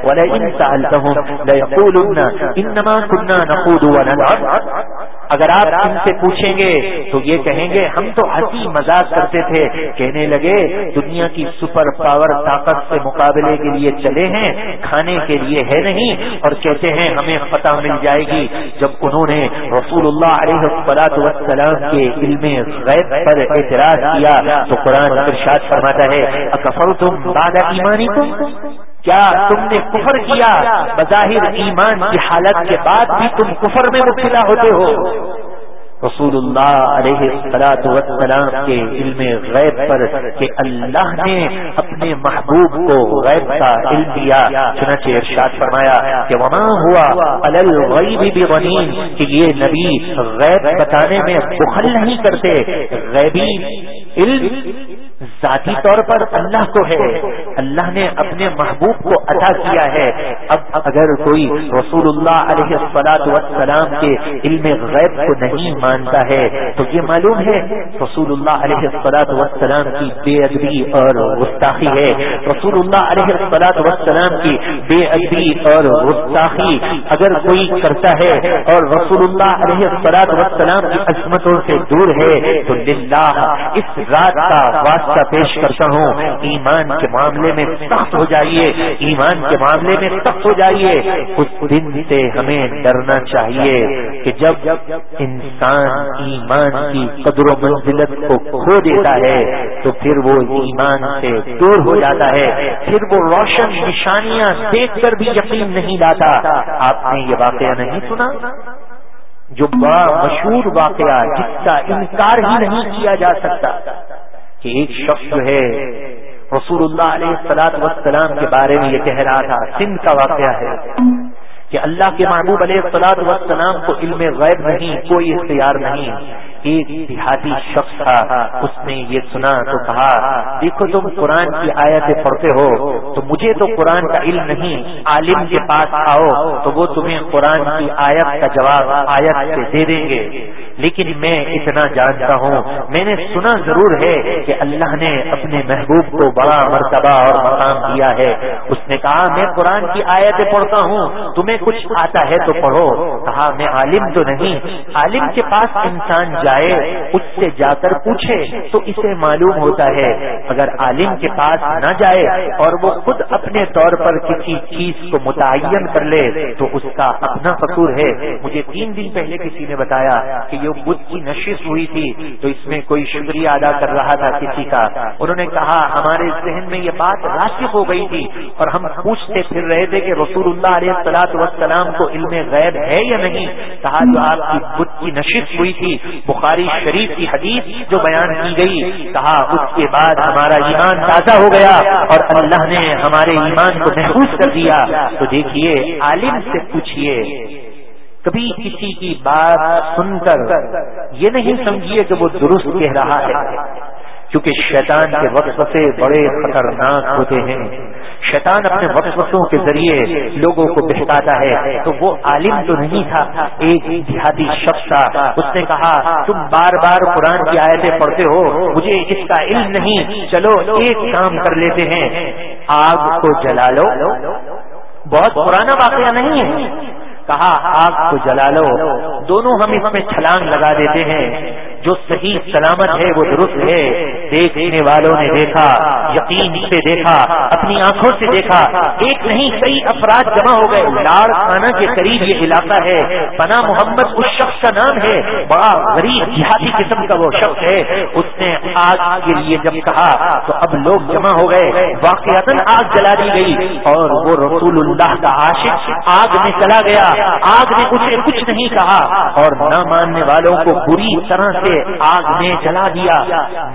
اگر آپ ان سے پوچھیں گے تو یہ کہیں گے، ہم تو ہنسی مذاق کرتے تھے، کہنے لگے، دنیا کی سپر پاور طاقت سے مقابلے کے لیے چلے ہیں، کھانے کے لیے ہے نہیں، اور کہتے ہیں، ہمیں فتح مل جائے گی۔ جب انہوں نے رسول اللہ علیہ السلاط وسلام کے علم غیب پر اعتراض کیا تو قرآن ارشاد فرماتا ہے اکفر تم بعد ایمانی تم کیا تم نے کفر کیا؟ بظاہر ایمان کی حالت کے بعد بھی تم کفر میں مبتلا ہوتے ہو۔ رسول اللہ علیہ السلاط وسلام کے علم غیب پر کہ اللہ نے اپنے محبوب کو غیب کا علم دیا۔ چنانچہ ارشاد فرمایا کہ وہاں ہوا الغیب بغنین کہ یہ نبی غیب بتانے میں بخل نہیں کرتے۔ غیبی علم ذاتی طور پر اللہ کو ہے۔ اللہ نے اپنے محبوب کو عطا کیا ہے۔ اب اگر کوئی رسول اللہ علیہ السلاط وسلام کے علم غیب کو نہیں مانتا ہے، تو یہ معلوم ہے رسول اللہ علیہ السلاط وسلام کی بے ادبی اور گستاخی ہے۔ رسول اللہ علیہ السلاط وسلام کی بے ادبی اور گستاخی اگر کوئی کرتا ہے اور رسول اللہ علیہ السلاط وسلام کی عصمتوں سے دور ہے، تو للہ اس رات کا واسطہ پیش کرتا ہوں، ایمان کے معاملے میں سخت ہو جائیے، ایمان کے معاملے میں سخت ہو جائیے۔ اس دن سے ہمیں ڈرنا چاہیے کہ جب انسان ایمان کی قدر و منزلت کو کھو دیتا ہے، تو پھر وہ ایمان سے دور ہو جاتا ہے۔ پھر وہ روشن نشانیاں دیکھ کر بھی یقین نہیں لاتا۔ آپ نے یہ واقعہ نہیں سنا؟ جو بڑا مشہور واقعہ جس کا انکار ہی نہیں کیا جا سکتا۔ کہ ایک شخص جو ہے رسول اللہ علیہ السلاط وسلام کے بارے میں یہ کہہ رہا تھا سندھ کا واقعہ ہے کہ اللہ کے محبوب علیہ السلاط وسلام کو علم غیب نہیں، کوئی اختیار نہیں۔ ایک دیہاتی شخص تھا، اس نے یہ سنا، تو کہا، دیکھو تم قرآن کی آیتیں پڑھتے ہو، تو مجھے تو قرآن کا علم نہیں، عالم کے پاس آؤ، تو وہ تمہیں قرآن کی آیت کا جواب، آیت سے دے دیں گے۔ لیکن میں اتنا جانتا ہوں، میں نے سنا ضرور ہے کہ اللہ نے اپنے محبوب کو بڑا مرتبہ اور مقام دیا ہے۔ اس نے کہا، میں قرآن کی آیتیں پڑھتا ہوں، تمہیں کچھ آتا ہے تو پڑھو۔ کہا، میں عالم تو نہیں، عالم کے پاس انسان جائے، اس سے جا کر پوچھے تو اسے معلوم ہوتا ہے۔ اگر عالم کے پاس نہ جائے اور وہ خود اپنے طور پر کسی چیز کو متعین کر لے، تو اس کا اپنا قصور ہے۔ مجھے تین دن پہلے کسی نے بتایا کہ جو بدھ کی نشست ہوئی تھی، تو اس میں کوئی شکریہ ادا کر رہا تھا کسی کا۔ انہوں نے کہا، ہمارے ذہن میں یہ بات راشک ہو گئی تھی اور ہم پوچھتے پھر رہے تھے کہ رسول اللہ علیہ السلاط وسلام کو علم غیب ہے یا نہیں؟ کہا، جو آپ کی بدھ کی نشست ہوئی تھی، بخاری شریف کی حدیث جو بیان کی گئی، کہا، اس کے بعد ہمارا ایمان تازہ ہو گیا اور اللہ نے ہمارے ایمان کو محفوظ کر دیا۔ تو دیکھیے، عالم سے پوچھیے کبھی کسی کی بات سن کر یہ نہیں سمجھیے کہ وہ درست کہہ رہا ہے، کیونکہ شیطان کے وقفے بڑے خطرناک ہوتے ہیں۔ شیطان اپنے وقفوں کے ذریعے لوگوں کو بہتاتا ہے۔ تو وہ عالم تو نہیں تھا، ایک دیہاتی شخص تھا۔ اس نے کہا، تم بار بار قرآن کی آیتیں پڑھتے ہو، مجھے اس کا علم نہیں۔ چلو، ایک کام کر لیتے ہیں۔ آگ کو جلا لو۔ بہت پرانا واقعہ نہیں ہے۔ کہا آگ کو جلا لو دونوں ہم اس میں چھلانگ لگا دیتے ہیں۔ جو صحیح سلامت ہے وہ درست ہے۔ دیکھنے والوں نے دیکھا، یقین سے دیکھا، اپنی آنکھوں سے دیکھا۔ ایک نہیں، کئی افراد جمع ہو گئے۔ لاڑ خانہ کے قریب یہ علاقہ ہے۔ پنا محمد اس شخص کا نام ہے۔ بڑا غریب دیہاتی قسم کا وہ شخص ہے۔ اس نے آگ کے لیے جب کہا تو اب لوگ جمع ہو گئے۔ واقعات آگ جلا دی گئی اور وہ رسول اللہ کا عاشق آگ میں چلا گیا۔ آگ نے اسے کچھ نہیں کہا اور نہ ماننے والوں کو بری طرح سے آگ میں جلا دیا۔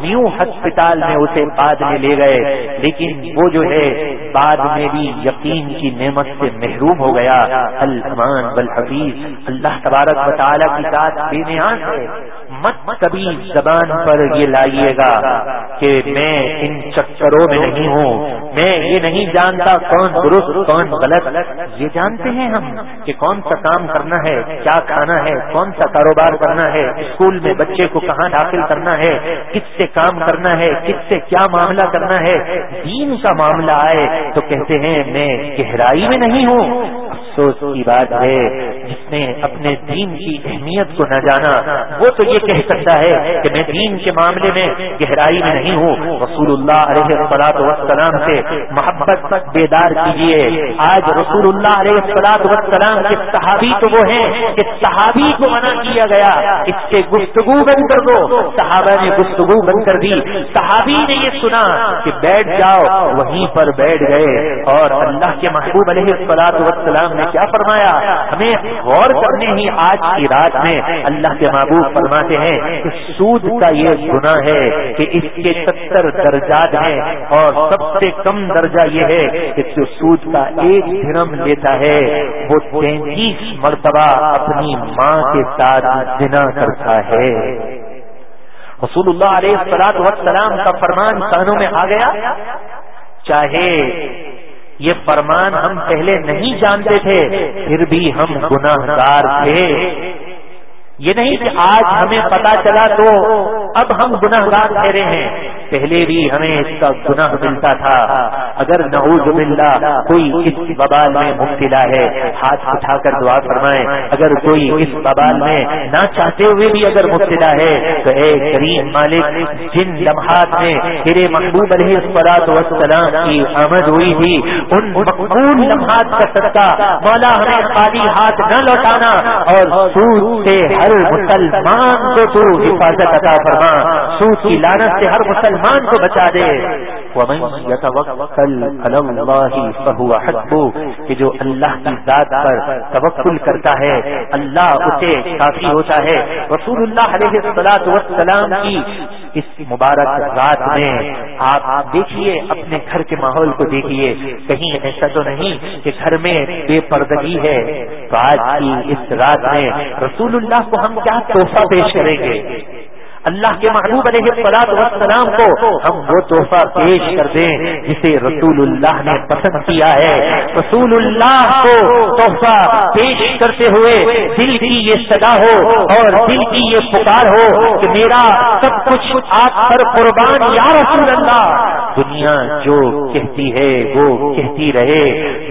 نیو ہسپتال میں اسے بعد میں لے گئے۔ لیکن وہ جو ہے، بعد میں بھی یقین کی نعمت سے محروم ہو گیا۔ المان بالحفیظ اللہ تبارک مطالعہ کی ساتھ بے نیاز ہے۔ مت کبھی زبان پر یہ لائیے گا کہ میں ان چکروں میں نہیں ہوں۔ میں یہ نہیں جانتا کون درست، کون غلط۔ یہ جانتے ہیں ہم کہ کون سا کام کرنا ہے، کیا کھانا ہے، کون سا کاروبار کرنا ہے۔ اسکول میں بچے کو کہاں داخل کرنا ہے؟ کس سے کام کرنا ہے؟ کس سے کیا معاملہ کرنا ہے؟ دین کا معاملہ آئے تو کہتے ہیں، میں گہرائی میں نہیں ہوں۔ افسوس کی بات ہے، جس نے اپنے دین کی اہمیت کو نہ جانا، وہ تو یہ کہہ سکتا ہے کہ میں دین کے معاملے میں گہرائی میں نہیں ہوں۔ رسول اللہ علیہ وسلام سے محبت تک بیدار کیجیے۔ آج رسول اللہ علیہ السلاط وسلام کے صحابی تو وہ ہیں کہ صحابی کو منع کیا گیا۔ اس سے گفتگو بند کر دو۔ صحابہ نے گفتگو بند کر دی۔ صحابی نے یہ سنا کہ بیٹھ جاؤ، وہیں پر بیٹھ گئے۔ اور اللہ کے محبوب علیہ السلاط وسلام نے کیا فرمایا؟ ہمیں غور کرنے ہی آج کی رات میں اللہ کے محبوب فرماتے ہیں کہ سود کا یہ گناہ ہے کہ اس کے ستر درجات ہیں۔ اور سب سے کم کم درجہ یہ ہے کہ جو سود کا ایک دھرم لیتا ہے، وہ تینتیس مرتبہ اپنی ماں کے ساتھ جنا کرتا ہے۔ رسول اللہ علیہ السلاط وسلام کا فرمان کانوں میں آ گیا؟ چاہے یہ فرمان ہم پہلے نہیں جانتے تھے، پھر بھی ہم گناہ گار تھے۔ یہ نہیں کہ آج ہمیں پتا چلا تو اب ہم گناہ گار ٹھہرے ہیں، پہلے بھی ہمیں اس کا گناہ ملتا تھا۔ اگر نعوذ باللہ کوئی اس ببال میں مبتلا ہے، ہاتھ اٹھا کر دعا فرمائے اگر کوئی اس ببال میں نہ چاہتے ہوئے بھی اگر مبتلا ہے، تو اے کریم مالک، جن لمحات میں میرے محبوب علیہ السلاط وسلام کی آمد ہوئی تھی، ان مقبول لمحات کا صدقہ مولا ہمیں خالی ہاتھ نہ لوٹانا اور سود سے ہر مسلمان کو تو حفاظت عطا فرما۔ سود کی لانت سے ہر مسلمان کو بچا دے۔ کہ جو اللہ کی ذات پر توکل کرتا ہے، اللہ اسے کافی ہوتا ہے۔ رسول اللہ علیہ السلاط وسلام کی اس مبارک رات میں آپ دیکھیے، اپنے گھر کے ماحول کو دیکھیے۔ کہیں ایسا تو نہیں کہ گھر میں بے پردگی ہے۔ تو آج کی اس رات میں رسول اللہ کو ہم کیا تحفہ پیش کریں گے؟ اللہ کے محبوب علیہ فلاط وسلام کو ہم وہ تحفہ پیش کر دیں جسے رسول اللہ نے پسند کیا ہے۔ رسول اللہ کو تحفہ پیش کرتے ہوئے دل کی یہ صدا ہو اور دل کی یہ پکار ہو کہ میرا سب کچھ آپ پر قربان یا رسول اللہ دنیا جو کہتی ہے وہ کہتی رہے۔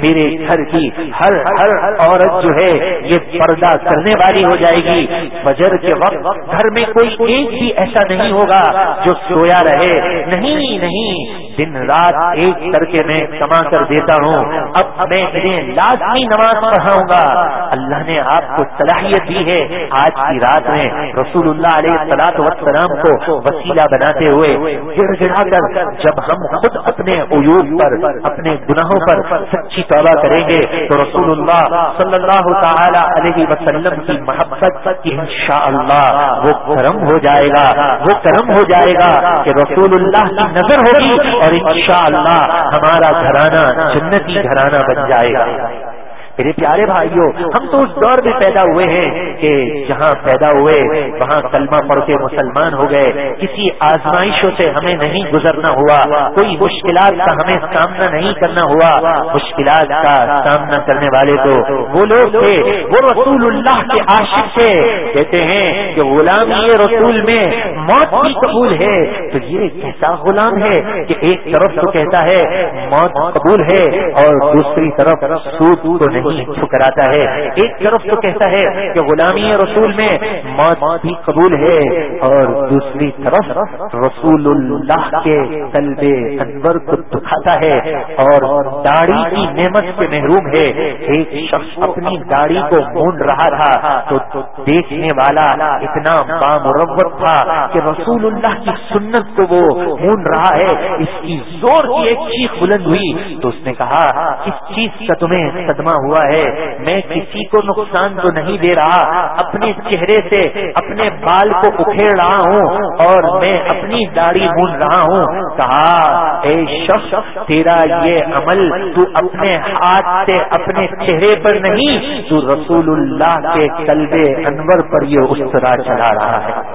میرے گھر کی ہر ہر عورت جو ہے یہ پردہ کرنے والی ہو جائے گی۔ فجر کے وقت گھر میں کوئی ایک بھی ایسا نہیں ہوگا جو سویا رہے۔ نہیں نہیں، دن رات ایک کر کے میں کما کر دیتا ہوں۔ اب میں انہیں لازمی نماز پڑھاؤں گا۔ اللہ نے آپ کو صلاحیت دی ہے۔ آج کی رات میں رسول اللہ علیہ سلاط وسلام کو وسیلہ بناتے ہوئے گڑ گڑا کر جب ہم خود اپنے عیوب پر، اپنے گناہوں پر سچی توبہ کریں گے، تو رسول اللہ صلی اللہ تعالی علیہ وسلم کی محبت ان شاء اللہ وہ کرم ہو جائے گا، وہ کرم ہو جائے گا کہ رسول اللہ کی نظر ہوگی اور ان شاء اللہ ہمارا گھرانہ جنتی گھرانہ بن جائے گا۔ میرے پیارے بھائیوں، ہم تو اس دور میں پیدا ہوئے ہیں کہ جہاں پیدا ہوئے، وہاں کلمہ پڑھ کے مسلمان ہو گئے۔ کسی آزمائشوں سے ہمیں نہیں گزرنا ہوا، کوئی مشکلات کا ہمیں سامنا نہیں کرنا ہوا۔ مشکلات کا سامنا کرنے والے تو وہ لوگ تھے، وہ رسول اللہ کے عاشق تھے۔ کہتے ہیں کہ غلام یہ رسول میں موت بھی قبول ہے۔ تو یہ کیسا غلام ہے کہ ایک طرف تو کہتا ہے موت قبول ہے اور دوسری طرف سود کو نہیں۔ ٹھکراتا ہے۔ ایک طرف تو کہتا ہے کہ غلامی رسول میں موت بھی قبول ہے اور دوسری طرف رسول اللہ کے قلب انور کو دکھاتا ہے اور داڑھی کی نعمت سے محروم ہے۔ ایک شخص اپنی داڑھی کو مونڈ رہا تھا تو دیکھنے والا اتنا بامرت تھا کہ رسول اللہ کی سنت کو وہ مونڈ رہا ہے۔ اس کی زور کی ایک چیخ بلند ہوئی تو اس نے کہا کس چیز کا تمہیں صدمہ ہوا۔ ہوا ہے۔ میں کسی کو نقصان تو نہیں دے رہا، اپنے چہرے سے، اپنے بال کو اکھیڑ رہا ہوں اور میں اپنی داڑھی بھون رہا ہوں۔ کہا، اے شخص، تیرا یہ عمل تو اپنے ہاتھ سے، اپنے چہرے پر نہیں، تو رسول اللہ کے قلب انور پر یہ اس طرح چلا رہا ہے۔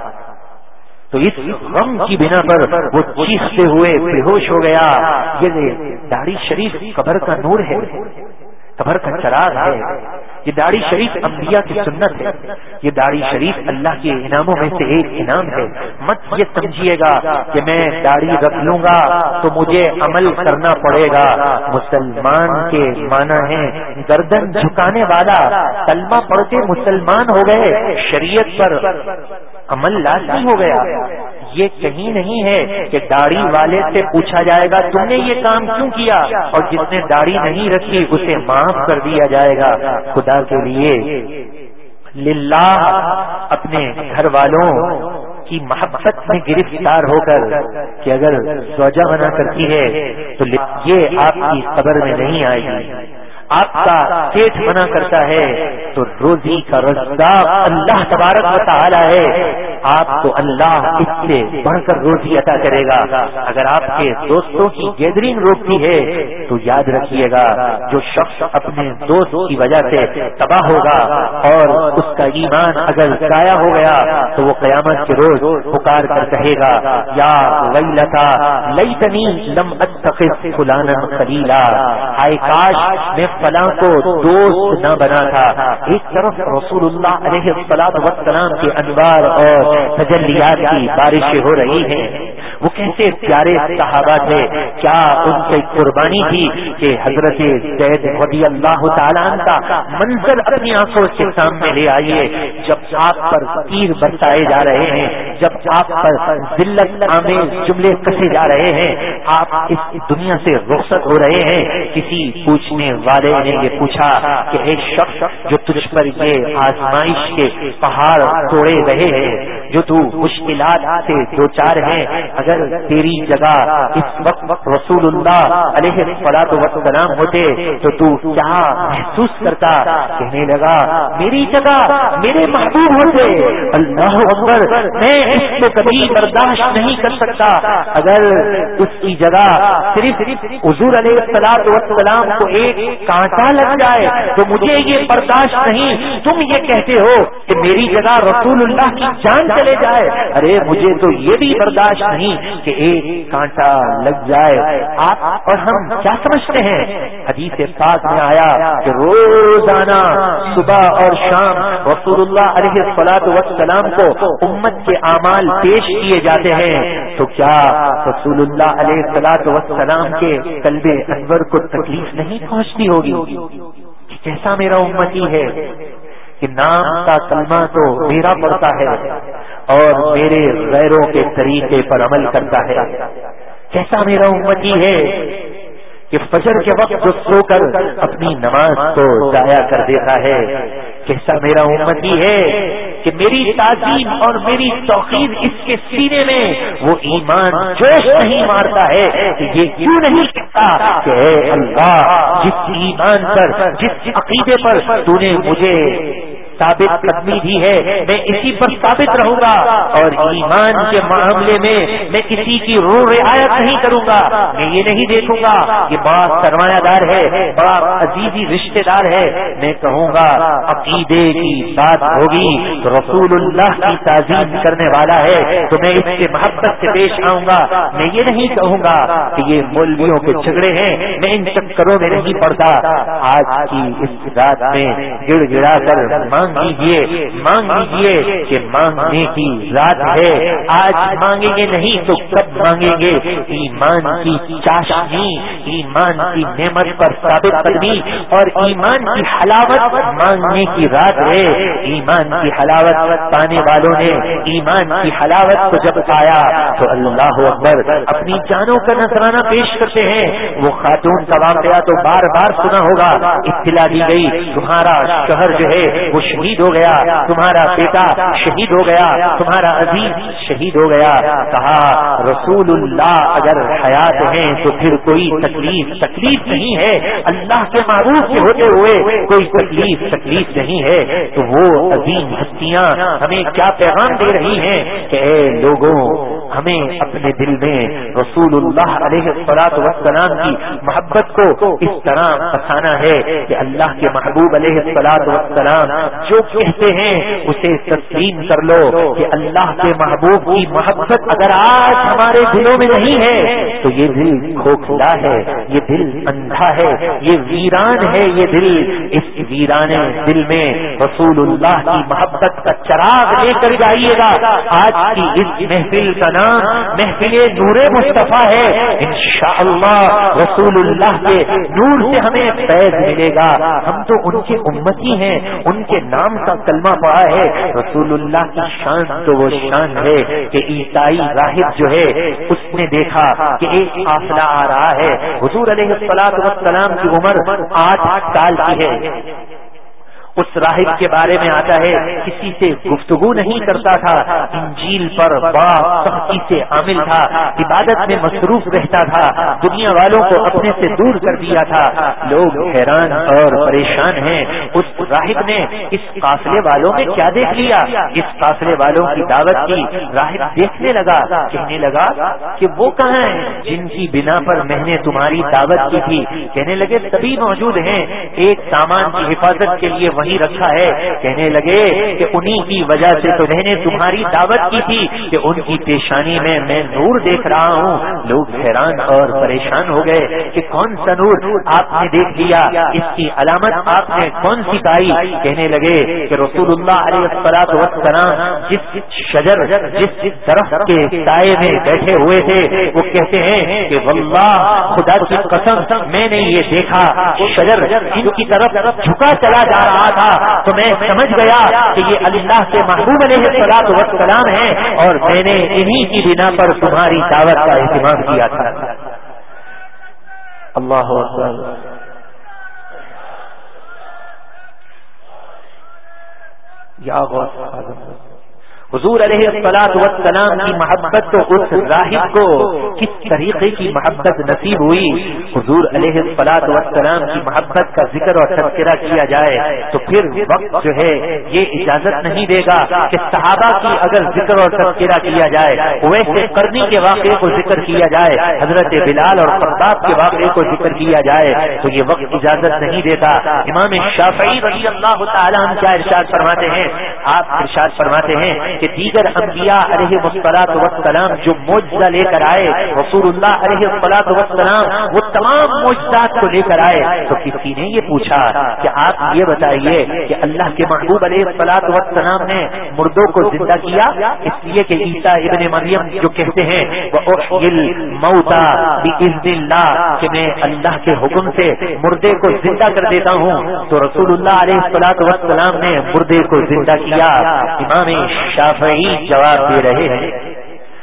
تو اس غم کی بنا پر وہ چیختے ہوئے بے ہوش ہو گیا۔ یہ داڑھی شریف قبر کا نور ہے۔ قبر کا چراغ ہے۔ یہ داڑھی شریف انبیاء کی سنت ہے۔ یہ داڑھی شریف اللہ کے انعاموں میں سے ایک انعام ہے۔ مت یہ سمجھیے گا کہ میں داڑھی رکھ لوں گا تو مجھے عمل کرنا پڑے گا۔ مسلمان کے معنی ہے گردن جھکانے والا، کلمہ پڑھتے مسلمان ہو گئے، شریعت پر عمل لازمی ہو گیا۔ یہ کہیں نہیں ہے کہ داڑھی والے سے پوچھا جائے گا، تم نے یہ کام کیوں کیا؟ اور جس نے داڑھی نہیں رکھی، اسے معاف کر دیا جائے گا۔ خدا کے لیے، للہ اپنے گھر والوں کی محبت میں گرفتار ہو کر کہ اگر سوجا بنا کرتی ہے تو یہ آپ کی قبر میں نہیں آئے گی۔ آپ کا پیٹ بنا کرتا ہے، تو روزی کا رزدہ اللہ تبارک و تعالی ہے۔ آپ کو اللہ اس سے بڑھ کر روزی عطا کرے گا۔ اگر آپ کے دوستوں کی گیدرنگ روکتی ہے، تو یاد رکھیے گا، جو شخص اپنے دوست کی وجہ سے تباہ ہوگا اور اس کا ایمان اگر ضائع ہو گیا، تو وہ قیامت کے روز پکار کر کہے گا، یا وئی لتا لئی تنی لم فلانا خلیلا۔ آئے کاش، میں فلاں کو دوست نہ بنا تھا۔ ایک طرف رسول اللہ علیہ السلام وسلام کے انوار اور تجلیات کی بارشیں ہو رہی ہیں۔ وہ کیسے پیارے صحابہ تھے؟ کیا ان سے قربانی تھی کہ حضرت زید رضی اللہ تعالیٰ کا منظر اپنی آنکھوں کے سامنے لے آئیے؟ جب آپ پر تیر برسائے جا رہے ہیں، جب آپ پر ذلت آمیز جملے کسے جا رہے ہیں، آپ اس دنیا سے رخصت ہو رہے ہیں، کسی پوچھنے والے والے نے یہ پوچھا کہ ایک شخص جو تجھ پر یہ آزمائش کے پہاڑ توڑے رہے ہیں، جو تو مشکلات سے دو چار ہیں، اگر تیری جگہ اس وقت رسول اللہ علیہ فلاط وقت نام ہوتے تو تو کیا محسوس کرتا؟ کہنے لگا، میری جگہ میرے محبوب ہوتے۔ اللہ اکبر، میں اس کو کبھی برداشت نہیں کر سکتا۔ اگر اس کی جگہ صرف حضور علیہ السلام وسلام کو ایک کانٹا لگ جائے تو مجھے یہ برداشت نہیں۔ تم یہ کہتے ہو کہ میری جگہ رسول اللہ کی جان چلے جائے۔ ارے، مجھے تو یہ بھی برداشت نہیں۔ کہ ایک کانٹا لگ جائے۔ آپ اور ہم کیا سمجھتے ہیں؟ حدیث پاک میں آیا کہ روزانہ صبح اور شام رسول اللہ علیہ فلاط وسلام کو امت کے اعمال پیش کیے جاتے ہیں۔ تو کیا رسول اللہ علیہ فلاط وسلام کے قلب انور کو تکلیف نہیں پہنچتی ہوگی؟ کیسا میرا امتی ہے؟ کہ نام کا کلمہ تو میرا پڑتا ہے۔ اور میرے غیروں کے طریقے پر عمل کرتا ہے۔ کیسا میرا امتی ہے کہ فجر کے وقت سو کر اپنی نماز کو ضائع کر دیتا ہے۔ کیسا میرا امتی ہے کہ میری تعظیم اور میری توقیر اس کے سینے میں وہ ایمان جوش نہیں مارتا ہے کہ یہ کیوں نہیں کہتا کہ اے اللہ، جس ایمان پر، جس عقیدے پر تو نے مجھے ثابت قدمی بھی ہے میں اسی پر ثابت رہوں گا۔ اور ایمان کے معاملے میں میں کسی کی رو رعایت نہیں کروں گا۔ میں یہ نہیں دیکھوں گا یہ بڑا سرمایہ دار ہے بڑا عزیزی رشتے دار ہے۔ میں کہوں گا عقیدے کی بات ہوگی۔ تو رسول اللہ کی تعظیم کرنے والا ہے۔ تو میں اس سے محبت سے پیش آؤں گا۔ میں یہ نہیں کہوں گا کہ یہ مولویوں کے جھگڑے ہیں۔ میں ان چکروں میں نہیں پڑتا۔ آج کی اس رات میں گڑ گڑا کر مانگ لیجیے مانگ لیجیے کہ مانگنے کی رات ہے۔ آج مانگیں گے نہیں تو کب مانگیں گے ایمان کی چاشنی ایمان کی نعمت پر ثابت قدمی اور ایمان کی حلاوت مانگنے کی رات ہے ایمان کی حلاوت پانے والوں نے ایمان کی حلاوت کو جب پایا تو اللہ اکبر اپنی جانوں کا نذرانہ پیش کرتے ہیں وہ خاتون کا واقعہ تو بار بار سنا ہوگا اطلاع دی گئی تمہارا شہر جو ہے وہ شہید ہو گیا تمہارا بیٹا شہید ہو گیا تمہارا عزیز شہید ہو گیا کہا رسول اللہ اگر حیات ہیں تو پھر کوئی تکلیف تکلیف نہیں ہے۔ اللہ کے معروف کے ہوتے ہوئے کوئی تکلیف تکلیف نہیں ہے۔ تو وہ عظیم ہستیاں ہمیں کیا پیغام دے رہی ہیں کہ اے لوگوں ہمیں اپنے دل میں رسول اللہ علیہ فلاط وسلام کی محبت کو اس طرح پسانا ہے کہ اللہ کے محبوب علیہ فلاط وسلام جو کہتے ہیں اسے تسلیم کر لو کہ اللہ کے محبوب کی محبت اگر آج ہمارے دلوں میں نہیں ہے تو یہ دل کھوکھلا ہے، یہ دل اندھا ہے، یہ ویران ہے یہ دل۔ اس ویران دل میں رسول اللہ کی محبت کا چراغ لے کر جائیے گا۔ آج کی اس محفل کا نام محفل نور مصطفیٰ ہے۔ انشاءاللہ رسول اللہ کے نور سے ہمیں فیض ملے گا۔ ہم تو ان کے امتی ہیں، ان کے نام کا کلمہ پڑا ہے۔ رسول اللہ کی شان تو وہ شان ہے کہ عیسائی راہب جو ہے، اس نے دیکھا کہ ایک حاصلہ آ رہا ہے۔ حضور علیہ السلام کی عمر آٹھ سال کی ہے۔ اس راہب کے بارے میں آتا ہے، کسی سے گفتگو نہیں کرتا تھا، انجیل پر سختی سے عامل تھا، عبادت میں مصروف رہتا تھا، دنیا والوں کو اپنے سے دور کر دیا تھا۔ لوگ حیران اور پریشان ہیں۔ اس راہب نے اس قافلے والوں میں کیا دیکھ لیا؟ اس قافلے والوں کی دعوت کی راہب دیکھنے لگا، کہنے لگا کہ وہ کہاں ہیں؟ جن کی بنا پر میں نے تمہاری دعوت کی تھی۔ کہنے لگے، سبھی موجود ہیں۔ ایک سامان کی حفاظت کے لیے وہی رکھا ہے۔ کہنے لگے کہ انہی کی وجہ سے تو میں نے تمہاری دعوت کی تھی کہ ان کی پیشانی میں میں نور دیکھ رہا ہوں۔ لوگ حیران اور پریشان ہو گئے کہ کون سا نور آپ نے دیکھ لیا؟ اس کی علامت آپ نے کون سی پائی؟ کہنے لگے کہ رسول اللہ علیہ وسلام جس شجر، جس درخت کے سائے میں بیٹھے ہوئے تھے، وہ کہتے ہیں کہ واللہ، خدا کی قسم، میں نے یہ دیکھا شجر ان کی طرف جھکا چلا جا رہا تھا تو میں سمجھ گیا کہ یہ اللہ کے محبوب علیہ سلاد وقت کلام ہے اور میں نے انہی کی بنا پر تمہاری دعوت کا اہتمام کیا تھا۔ اللہ یا حضور علیہ السلاط وسلام کی محبت تو اس راہب کو کس طریقے کی محبت نصیب ہوئی؟ حضور علیہ السلاط وسلام کی محبت کا ذکر اور تذکرہ کیا جائے تو پھر وقت جو ہے یہ اجازت نہیں دے گا کہ صحابہ کی اگر ذکر اور تذکرہ کیا جائے ویسے کرنی کے واقعے کو ذکر کیا جائے، حضرت بلال اور خطاب کے واقعے کو ذکر کیا جائے تو یہ وقت اجازت نہیں دیتا۔ امام شافعی رضی اللہ تعالیٰ کیا ارشاد فرماتے ہیں؟ آپ ارشاد فرماتے ہیں کہ دیگر انبیاء علیہ مسلاط وسلام جو موجودہ لے کر آئے رسول اللہ علیہ مسلاط وسلام وہ تمام موجودات کو لے کر آئے، تو کسی نے یہ پوچھا کہ آپ یہ بتائیے کہ اللہ کے محبوب علیہ السلاط وسلام نے مردوں کو زندہ کیا؟ اس لیے کہ عیسیٰ ابن مریم جو کہتے ہیں وہ موتا اللہ کہ میں اللہ کے حکم سے مردے کو زندہ کر دیتا ہوں، تو رسول اللہ علیہ السلاط وسلام نے مردے کو زندہ کیا۔ امام شاہ شافعی جواب دے رہے ہیں۔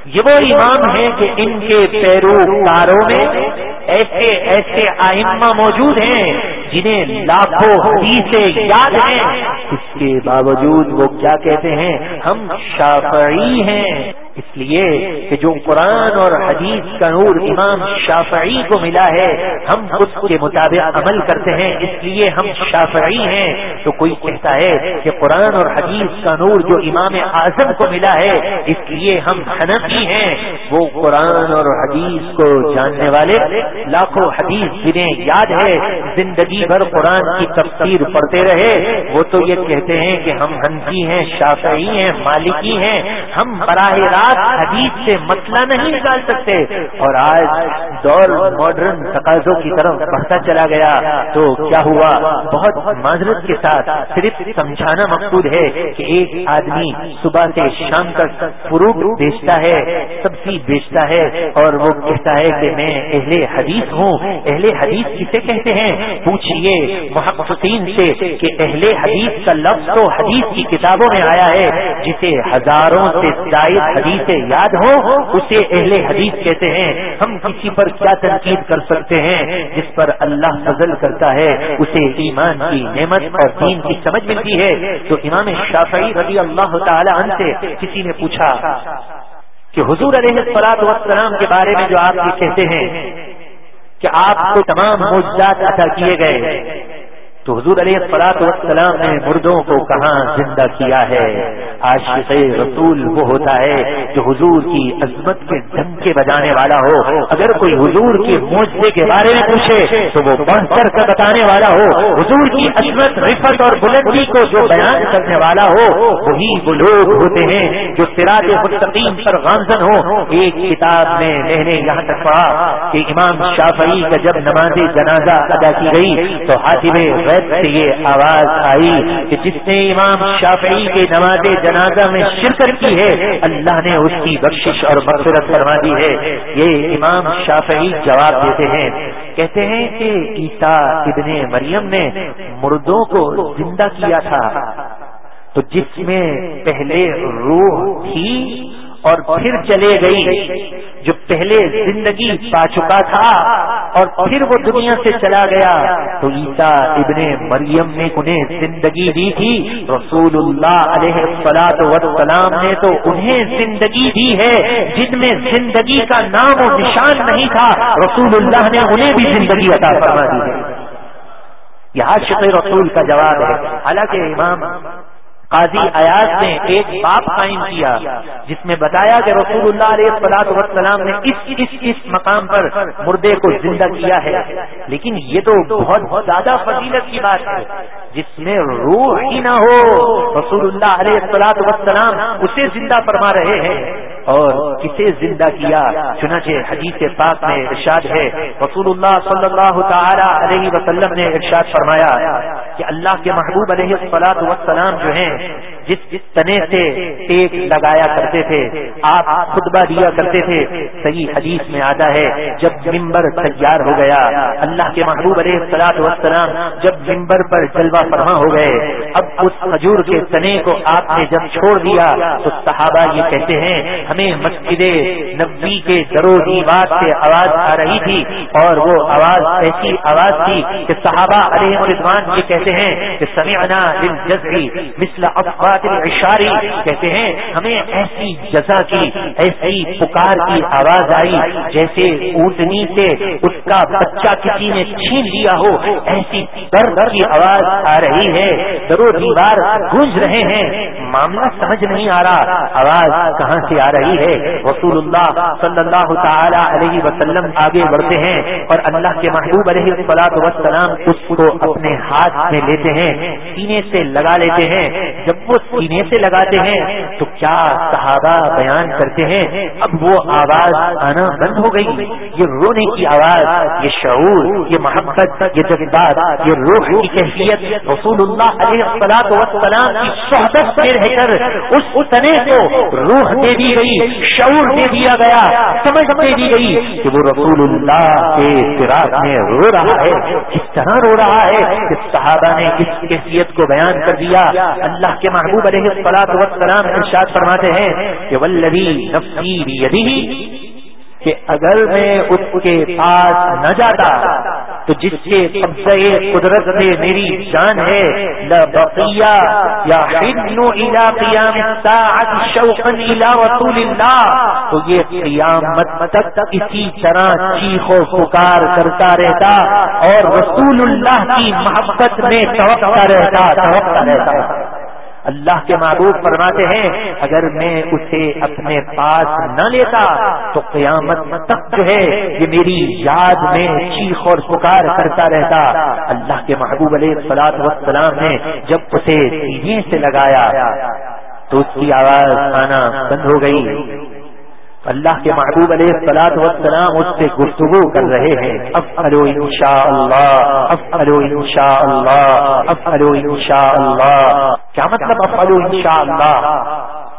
یہ وہ امام ہیں کہ ان کے پیروکاروں میں ایسے ایسے آئمہ موجود ہیں جنہیں لاکھوں حدیثیں یاد ہیں۔ اس کے باوجود وہ کیا کہتے ہیں؟ ہم شافعی ہیں۔ اس لیے کہ جو قرآن اور حدیث کا نور امام شافعی کو ملا ہے، ہم اس کے مطابق عمل کرتے ہیں، اس لیے ہم شافعی ہیں۔ تو کوئی کہتا ہے کہ قرآن اور حدیث کا نور جو امام اعظم کو ملا ہے، اس لیے ہم حنفی ہیں۔ وہ قرآن اور حدیث کو جاننے والے لاکھوں حدیث جنہیں یاد ہے، زندگی بھر قرآن کی تفسیر پڑھتے رہے۔ وہ تو یہ کہتے ہیں کہ ہم ہنفی ہیں، شافعی ہیں، مالکی ہیں۔ ہم براہ راست حدیث سے مسئلہ نہیں نکال سکتے۔ اور آج دور ماڈرن تقاضوں کی طرف بڑھتا چلا گیا۔ تو کیا ہوا؟ بہت معذرت کے ساتھ صرف سمجھانا مقصود ہے کہ ایک آدمی صبح سے شام تک فروٹ بیچتا ہے، سبزی بیچتا ہے اور وہ کہتا ہے کہ میں اہل حدیث ہوں۔ اہل حدیث کسے کہتے ہیں؟ پوچھئے محققین سے کہ اہل حدیث کا لفظ تو حدیث کی کتابوں میں آیا ہے، جسے ہزاروں سے زائد حدیث حدیث یاد ہو اسے اہل حدیث کہتے ہیں، ہم کسی پر کیا تنقید کر سکتے ہیں؟ جس پر اللہ فضل کرتا ہے، اسے ایمان کی نعمت اور دین کی سمجھ ملتی ہے۔ تو امام شافعی رضی اللہ تعالی عنہ سے کسی نے پوچھا کہ حضور علیہ السلاط والسلام کے بارے میں جو آپ یہ کہتے ہیں کہ آپ کو تمام موجودات عطا کیے گئے۔ تو حضور علیہ السلاط والسلام نے مردوں کو کہاں زندہ کیا ہے؟ آج رسول وہ ہوتا ہے جو حضور کی عظمت کے ڈھنکے بجانے والا ہو۔ اگر کوئی حضور کے موجے کے بارے میں پوچھے تو وہ بڑھ کر بتانے والا ہو۔ حضور کی عظمت، رفت اور بلندی کو جو بیان کرنے والا ہو، وہی وہ لوگ ہوتے ہیں جو سراج مستقیم پر گامزن ہو ایک کتاب میں میں نے یہاں تک پڑھا کہ امام شافعی کا جب نماز جنازہ ادا کی گئی تو حاطب سے یہ آواز آئی کہ جس نے امام شافعی کے نماز جنازہ میں شرکت کی ہے، اللہ نے اس کی بخشش اور مغفرت فرما دی ہے۔ یہ امام شافعی جواب دیتے ہیں۔ کہتے ہیں کہ عیسیٰ ابن مریم نے مردوں کو زندہ کیا تھا۔ تو جس میں پہلے روح تھی اور پھر چلے گئی جو پہلے زندگی پا چکا تھا اور پھر وہ دنیا سے چلا گیا تو عیسیٰ ابن مریم نے انہیں زندگی دی تھی۔ رسول اللہ علیہ فلاط وسلام نے تو انہیں زندگی دی ہے جن میں زندگی کا نام و نشان نہیں تھا۔ رسول اللہ نے انہیں بھی زندگی عطا فرما دی ہے۔ یہ شکر رسول کا جواب ہے۔ حالانکہ امام قاضی ایاز نے ایک باپ قائم کیا، جس میں بتایا کہ رسول اللہ علیہ السلاط وسلام نے اس اس اس مقام پر مردے کو زندہ کیا ہے۔ لیکن یہ تو بہت زیادہ فضیلت کی بات ہے، جس میں روح ہی نہ ہو رسول اللہ علیہ السلاط وسلام اسے زندہ فرما رہے ہیں۔ اور کسے زندہ کیا، چنانچہ حدیث پاک میں ارشاد ہے رسول اللہ صلی اللہ تعالی علیہ وسلم نے ارشاد فرمایا کہ اللہ کے محبوب علیہ السلاط وسلام جو ہیں جس تنے سے ایک لگایا کرتے تھے، آپ خطبہ دیا کرتے تھے۔ صحیح حدیث میں آتا ہے، جب ممبر تیار ہو گیا، اللہ کے محبوب علیہ السلاط وسلام جب ممبر پر جلوہ فرما ہو گئے، اب اس کھجور کے تنے کو آپ نے جب چھوڑ دیا، تو صحابہ یہ کہتے ہیں، ہمیں مسجد نبی کے درو دیوار سے آواز آ رہی تھی اور وہ آواز ایسی آواز تھی کہ صحابہ علیہ رضوان یہ کہتے ہیں کہ سمعنا دلجزی مثل افقات العشاری کہتے ہیں، ہمیں ایسی جزا کی، ایسی پکار کی آواز آئی جیسے اونٹنی سے اس کا بچہ کسی نے چھین لیا ہو، ایسی درد کی آواز آ رہی ہے، درو دیوار گونج رہے ہیں، معاملہ سمجھ نہیں آ رہا، آواز کہاں سے آ رہی ہے رسول اللہ صلی اللہ تعالی علیہ وسلم آگے بڑھتے ہیں اور اللہ کے محبوب علیہ السلاط وسلام اس کو اپنے ہاتھ میں لیتے ہیں، سینے سے لگا لیتے ہیں، جب وہ سینے سے لگاتے ہیں۔ تو کیا صحابہ بیان کرتے ہیں؟ اب وہ آواز آنا بند ہو گئی۔ یہ رونے کی آواز، یہ شعور، یہ محبت، یہ جذبات، یہ روح کی کیفیت۔ رسول اللہ علیہ وسلام کی صحبت میں رہ کر اس تنے کو روح دے دی گئی، شعور دے دیا گیا، سمجھ دے دی گئی کہ وہ رسول اللہ کے فراق میں رو رہا ہے۔ کس طرح رو رہا ہے؟ کہ صحابہ نے اس کیفیت کو بیان کر دیا۔ اللہ کے محبوب علیہ السلام وسلام ارشاد فرماتے ہیں کہ ولدی نفسی یدی کہ اگر میں اس کے پاس نہ جاتا تو جس کے قبضے قدرت سے میری جان ہے بقیہ یا قیام شوقن الى رسول اللہ، تو یہ قیامت تک اسی طرح چیخ و پکار کرتا رہتا اور رسول اللہ کی محبت میں توقع رہتا توقع رہتا۔ اللہ کے معروف فرماتے ہیں، اگر میں اسے اپنے پاس نہ لیتا تو قیامت تک جو ہے، یہ میری یاد میں چیخ اور پکار کرتا رہتا۔ اللہ کے محبوب علیہ سلاد وسلام نے جب اسے سینے سے لگایا تو اس کی آواز آنا بند ہو گئی۔ اللہ کے محبوب علیہ السلاط وسلام اس سے گفتگو کر رہے ہیں۔ اب ان شاء اللہ اب ان شاء اللہ اب ان اللہ کیا مطلب اب ارو شاء اللہ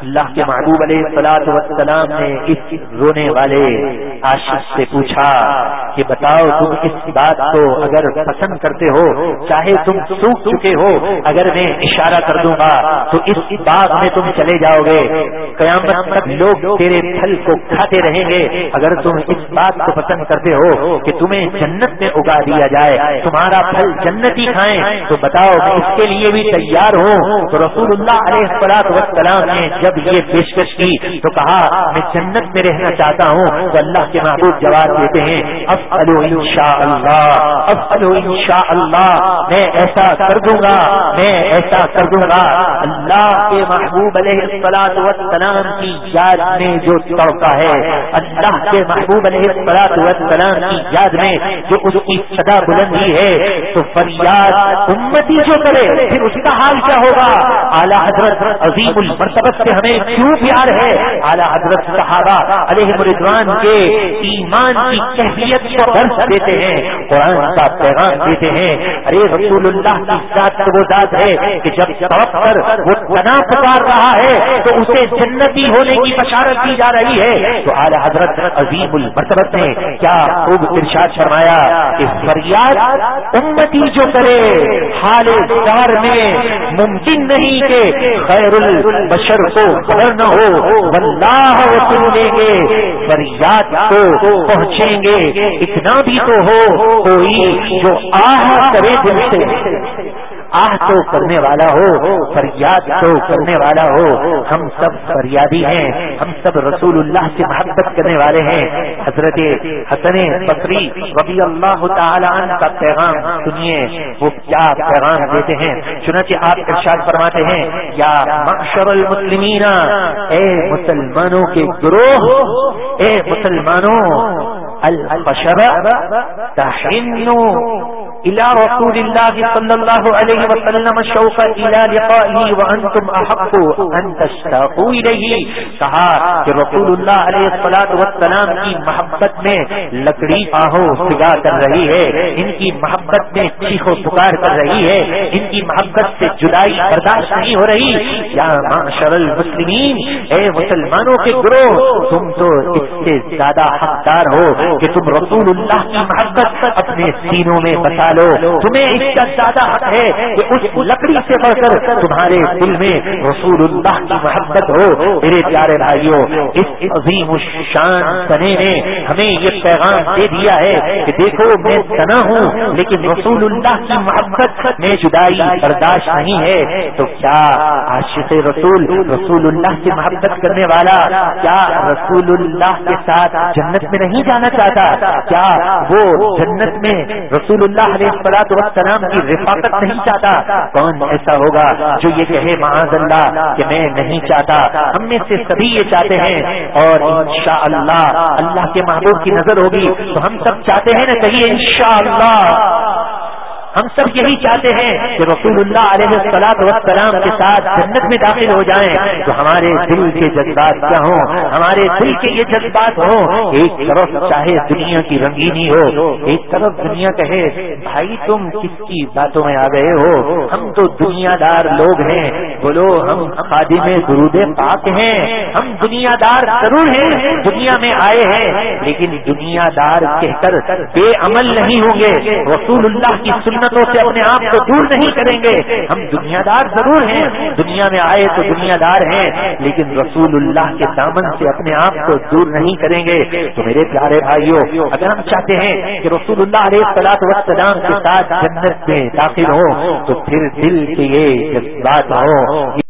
اللہ کے محبوب علیہ سلاد وسلام نے اس رونے والے آشق سے پوچھا کہ بتاؤ تم اس بات کو اگر پسند کرتے ہو، چاہے تم سوکھ چکے ہو، اگر میں اشارہ کر دوں گا تو اس باغ میں تم چلے جاؤ گے۔ قیامت تک لوگ تیرے پھل کو کھاتے رہیں گے۔ اگر تم اس بات کو پسند کرتے ہو کہ تمہیں جنت میں اگا دیا جائے، تمہارا پھل جنتی کھائیں، تو بتاؤ میں اس کے لیے بھی تیار ہوں۔ تو رسول اللہ علیہ السلاط وسلام نے جب یہ پیشکش کی تو کہا، میں جنت میں رہنا چاہتا ہوں تو اللہ کے محبوب جواب دیتے ہیں اب ان شاء اللہ اب ان شاء اللہ میں ایسا کر دوں گا، میں ایسا کر دوں گا. اللہ کے محبوب علیہ السلاط وسلام کی یاد میں جو توقع ہے، اللہ کے محبوب علیہ السلاط وسلام کی یاد میں جو اس کی سدا بلندی ہے، تو فریاد امتی جو کرے، پھر اس کا حال کیا ہوگا؟ اعلیٰ حضرت عظیم المرتبت سے ہمیں کیوں پیار ہے؟ اعلیٰ حضرت صحابہ علیہ مردوان کے ایمان کی کیفیت کو درس دیتے ہیں، قرآن کا پیغام دیتے ہیں۔ ارے رسول اللہ کی ذات وہ ذات ہے کہ جب پر وہ تنا پکار رہا ہے تو اسے جنتی ہونے کی بشارت دی جا رہی ہے۔ تو اعلیٰ حضرت عظیم المرتبت نے کیا خوب ارشاد فرمایا کہ فریاد امتی جو کرے، حال دار میں ممکن نہیں کہ خیر البشر کو خبر نہ ہو، واللہ سنیں گے، فریاد کو پہنچیں گے۔ اتنا بھی تو ہو، کوئی جو آہ کرے دل سے۔ آہ تو کرنے والا ہو، فریاد تو کرنے والا ہو، ہم سب فریادی ہیں، ہم سب رسول اللہ سے محبت کرنے والے ہیں، حضرت حسن بکری ربی اللہ تعالی عنہ کا پیغام سنیے، وہ کیا پیغام دیتے ہیں، چنانچہ آپ ارشاد فرماتے ہیں، یا مقشر المسلمین، اے مسلمانوں کے گروہ، اے مسلمانوں، البشر تحنو الى رسول الله صلى الله عليه وسلم شوق الى لقائه وانتم احق ان تشتاقوا اليه کہا کہ رسول اللہ علیہ الصلوۃ والسلام کی محبت میں لکڑی آہو سگا کر رہی ہے، ان کی محبت میں چیخ و پکار کر رہی ہے، ان کی محبت سے جدائی برداشت نہیں ہو رہی۔ یا معاشر المسلمین، اے مسلمانوں کے گروہ، تم تو اس سے زیادہ حقدار ہو کہ تم رسول اللہ کی محبت اپنے سینوں میں بتا لو۔ تمہیں اس کا زیادہ حق ہے کہ اس لکڑی سے بڑھ کر تمہارے دل میں رسول اللہ کی محبت ہو۔ میرے پیارے بھائیوں، اس عظیم شان سنے نے ہمیں یہ پیغام دے دیا ہے کہ دیکھو، میں سنا ہوں، لیکن رسول اللہ کی محبت میں جدائی برداشت نہیں ہے۔ تو کیا عاشق رسول رسول اللہ کی محبت کرنے والا کیا رسول اللہ کے ساتھ جنت میں نہیں جانا چاہتا؟ کیا وہ جنت میں رسول اللہ علیہ السلاط وسلام کی رفاقت نہیں چاہتا؟ کون ایسا ہوگا جو یہ کہے، معاذ اللہ، کہ میں نہیں چاہتا؟ ہم میں سے سبھی یہ چاہتے ہیں اور انشاءاللہ اللہ کے محبوب کی نظر ہوگی تو ہم سب چاہتے ہیں نا کہیں انشاءاللہ۔ ہم سب یہی چاہتے ہیں کہ رسول اللہ علیہ السلاط وسلام کے ساتھ جنت میں داخل ہو جائیں۔ تو ہمارے دل کے جذبات کیا ہوں؟ ہمارے دل کے یہ جذبات ہوں؟ ایک طرف چاہے دنیا کی رنگینی ہو، ایک طرف دنیا کہے، بھائی تم کس کی باتوں میں آ گئے ہو؟ ہم تو دنیا دار لوگ ہیں۔ بولو، ہم خادم درود پاک ہیں۔ ہم دنیا دار ضرور ہیں، دنیا میں آئے ہیں۔ لیکن دنیا دار کہہ کر بے عمل نہیں ہوں گے۔ رسول اللہ کی سنت سنتوں سے اپنے آپ کو دور نہیں کریں گے۔ ہم دنیا دار ضرور ہیں۔ دنیا میں آئے تو دنیا دار ہیں، لیکن رسول اللہ کے دامن سے اپنے آپ کو دور نہیں کریں گے۔ تو میرے پیارے بھائیوں، اگر ہم چاہتے ہیں کہ رسول اللہ علیہ سلاط وسلام کے ساتھ جنت میں داخل ہوں، تو پھر دل کے یہ جذبات ہوں۔